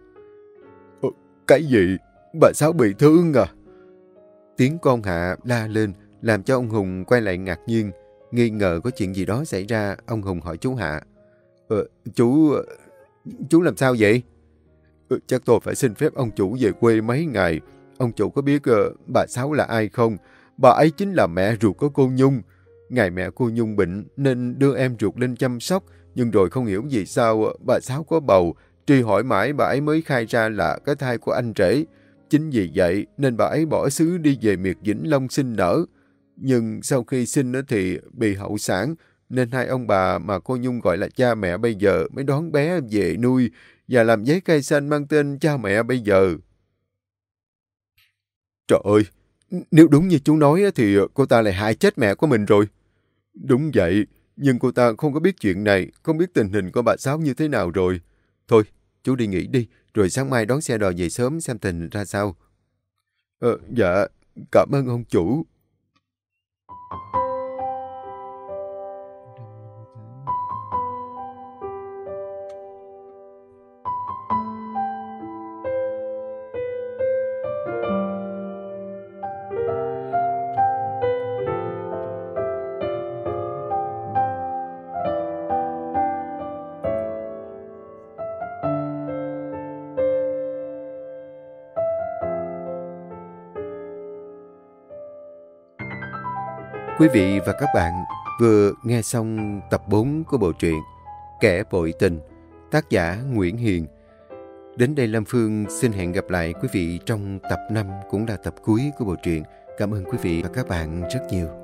Cái gì? Bà Sáu bị thương à? Tiếng con Hạ la lên, làm cho ông Hùng quay lại ngạc nhiên. Nghi ngờ có chuyện gì đó xảy ra, ông Hùng hỏi chú Hạ. Ờ, chú... Chú làm sao vậy? Ừ, chắc tôi phải xin phép ông chủ về quê mấy ngày. Ông chủ có biết uh, bà Sáu là ai không? Bà ấy chính là mẹ ruột của cô Nhung. Ngày mẹ cô Nhung bệnh nên đưa em ruột lên chăm sóc. Nhưng rồi không hiểu vì sao ờ, bà Sáu có bầu. Truy hỏi mãi bà ấy mới khai ra là cái thai của anh rể. Chính vì vậy nên bà ấy bỏ xứ đi về miệt Vĩnh Long sinh nở. Nhưng sau khi sinh thì bị hậu sản, nên hai ông bà mà cô Nhung gọi là cha mẹ bây giờ mới đón bé về nuôi và làm giấy cây xanh mang tên cha mẹ bây giờ. Trời ơi, nếu đúng như chú nói thì cô ta lại hại chết mẹ của mình rồi. Đúng vậy, nhưng cô ta không có biết chuyện này, không biết tình hình của bà Sáu như thế nào rồi. Thôi, chú đi nghỉ đi, rồi sáng mai đón xe đò về sớm xem tình ra sao. Ờ, dạ, cảm ơn ông chủ. Quý vị và các bạn vừa nghe xong tập 4 của bộ truyện Kẻ bội tình, tác giả Nguyễn Hiền. Đến đây Lâm Phương xin hẹn gặp lại quý vị trong tập 5 cũng là tập cuối của bộ truyện. Cảm ơn quý vị và các bạn rất nhiều.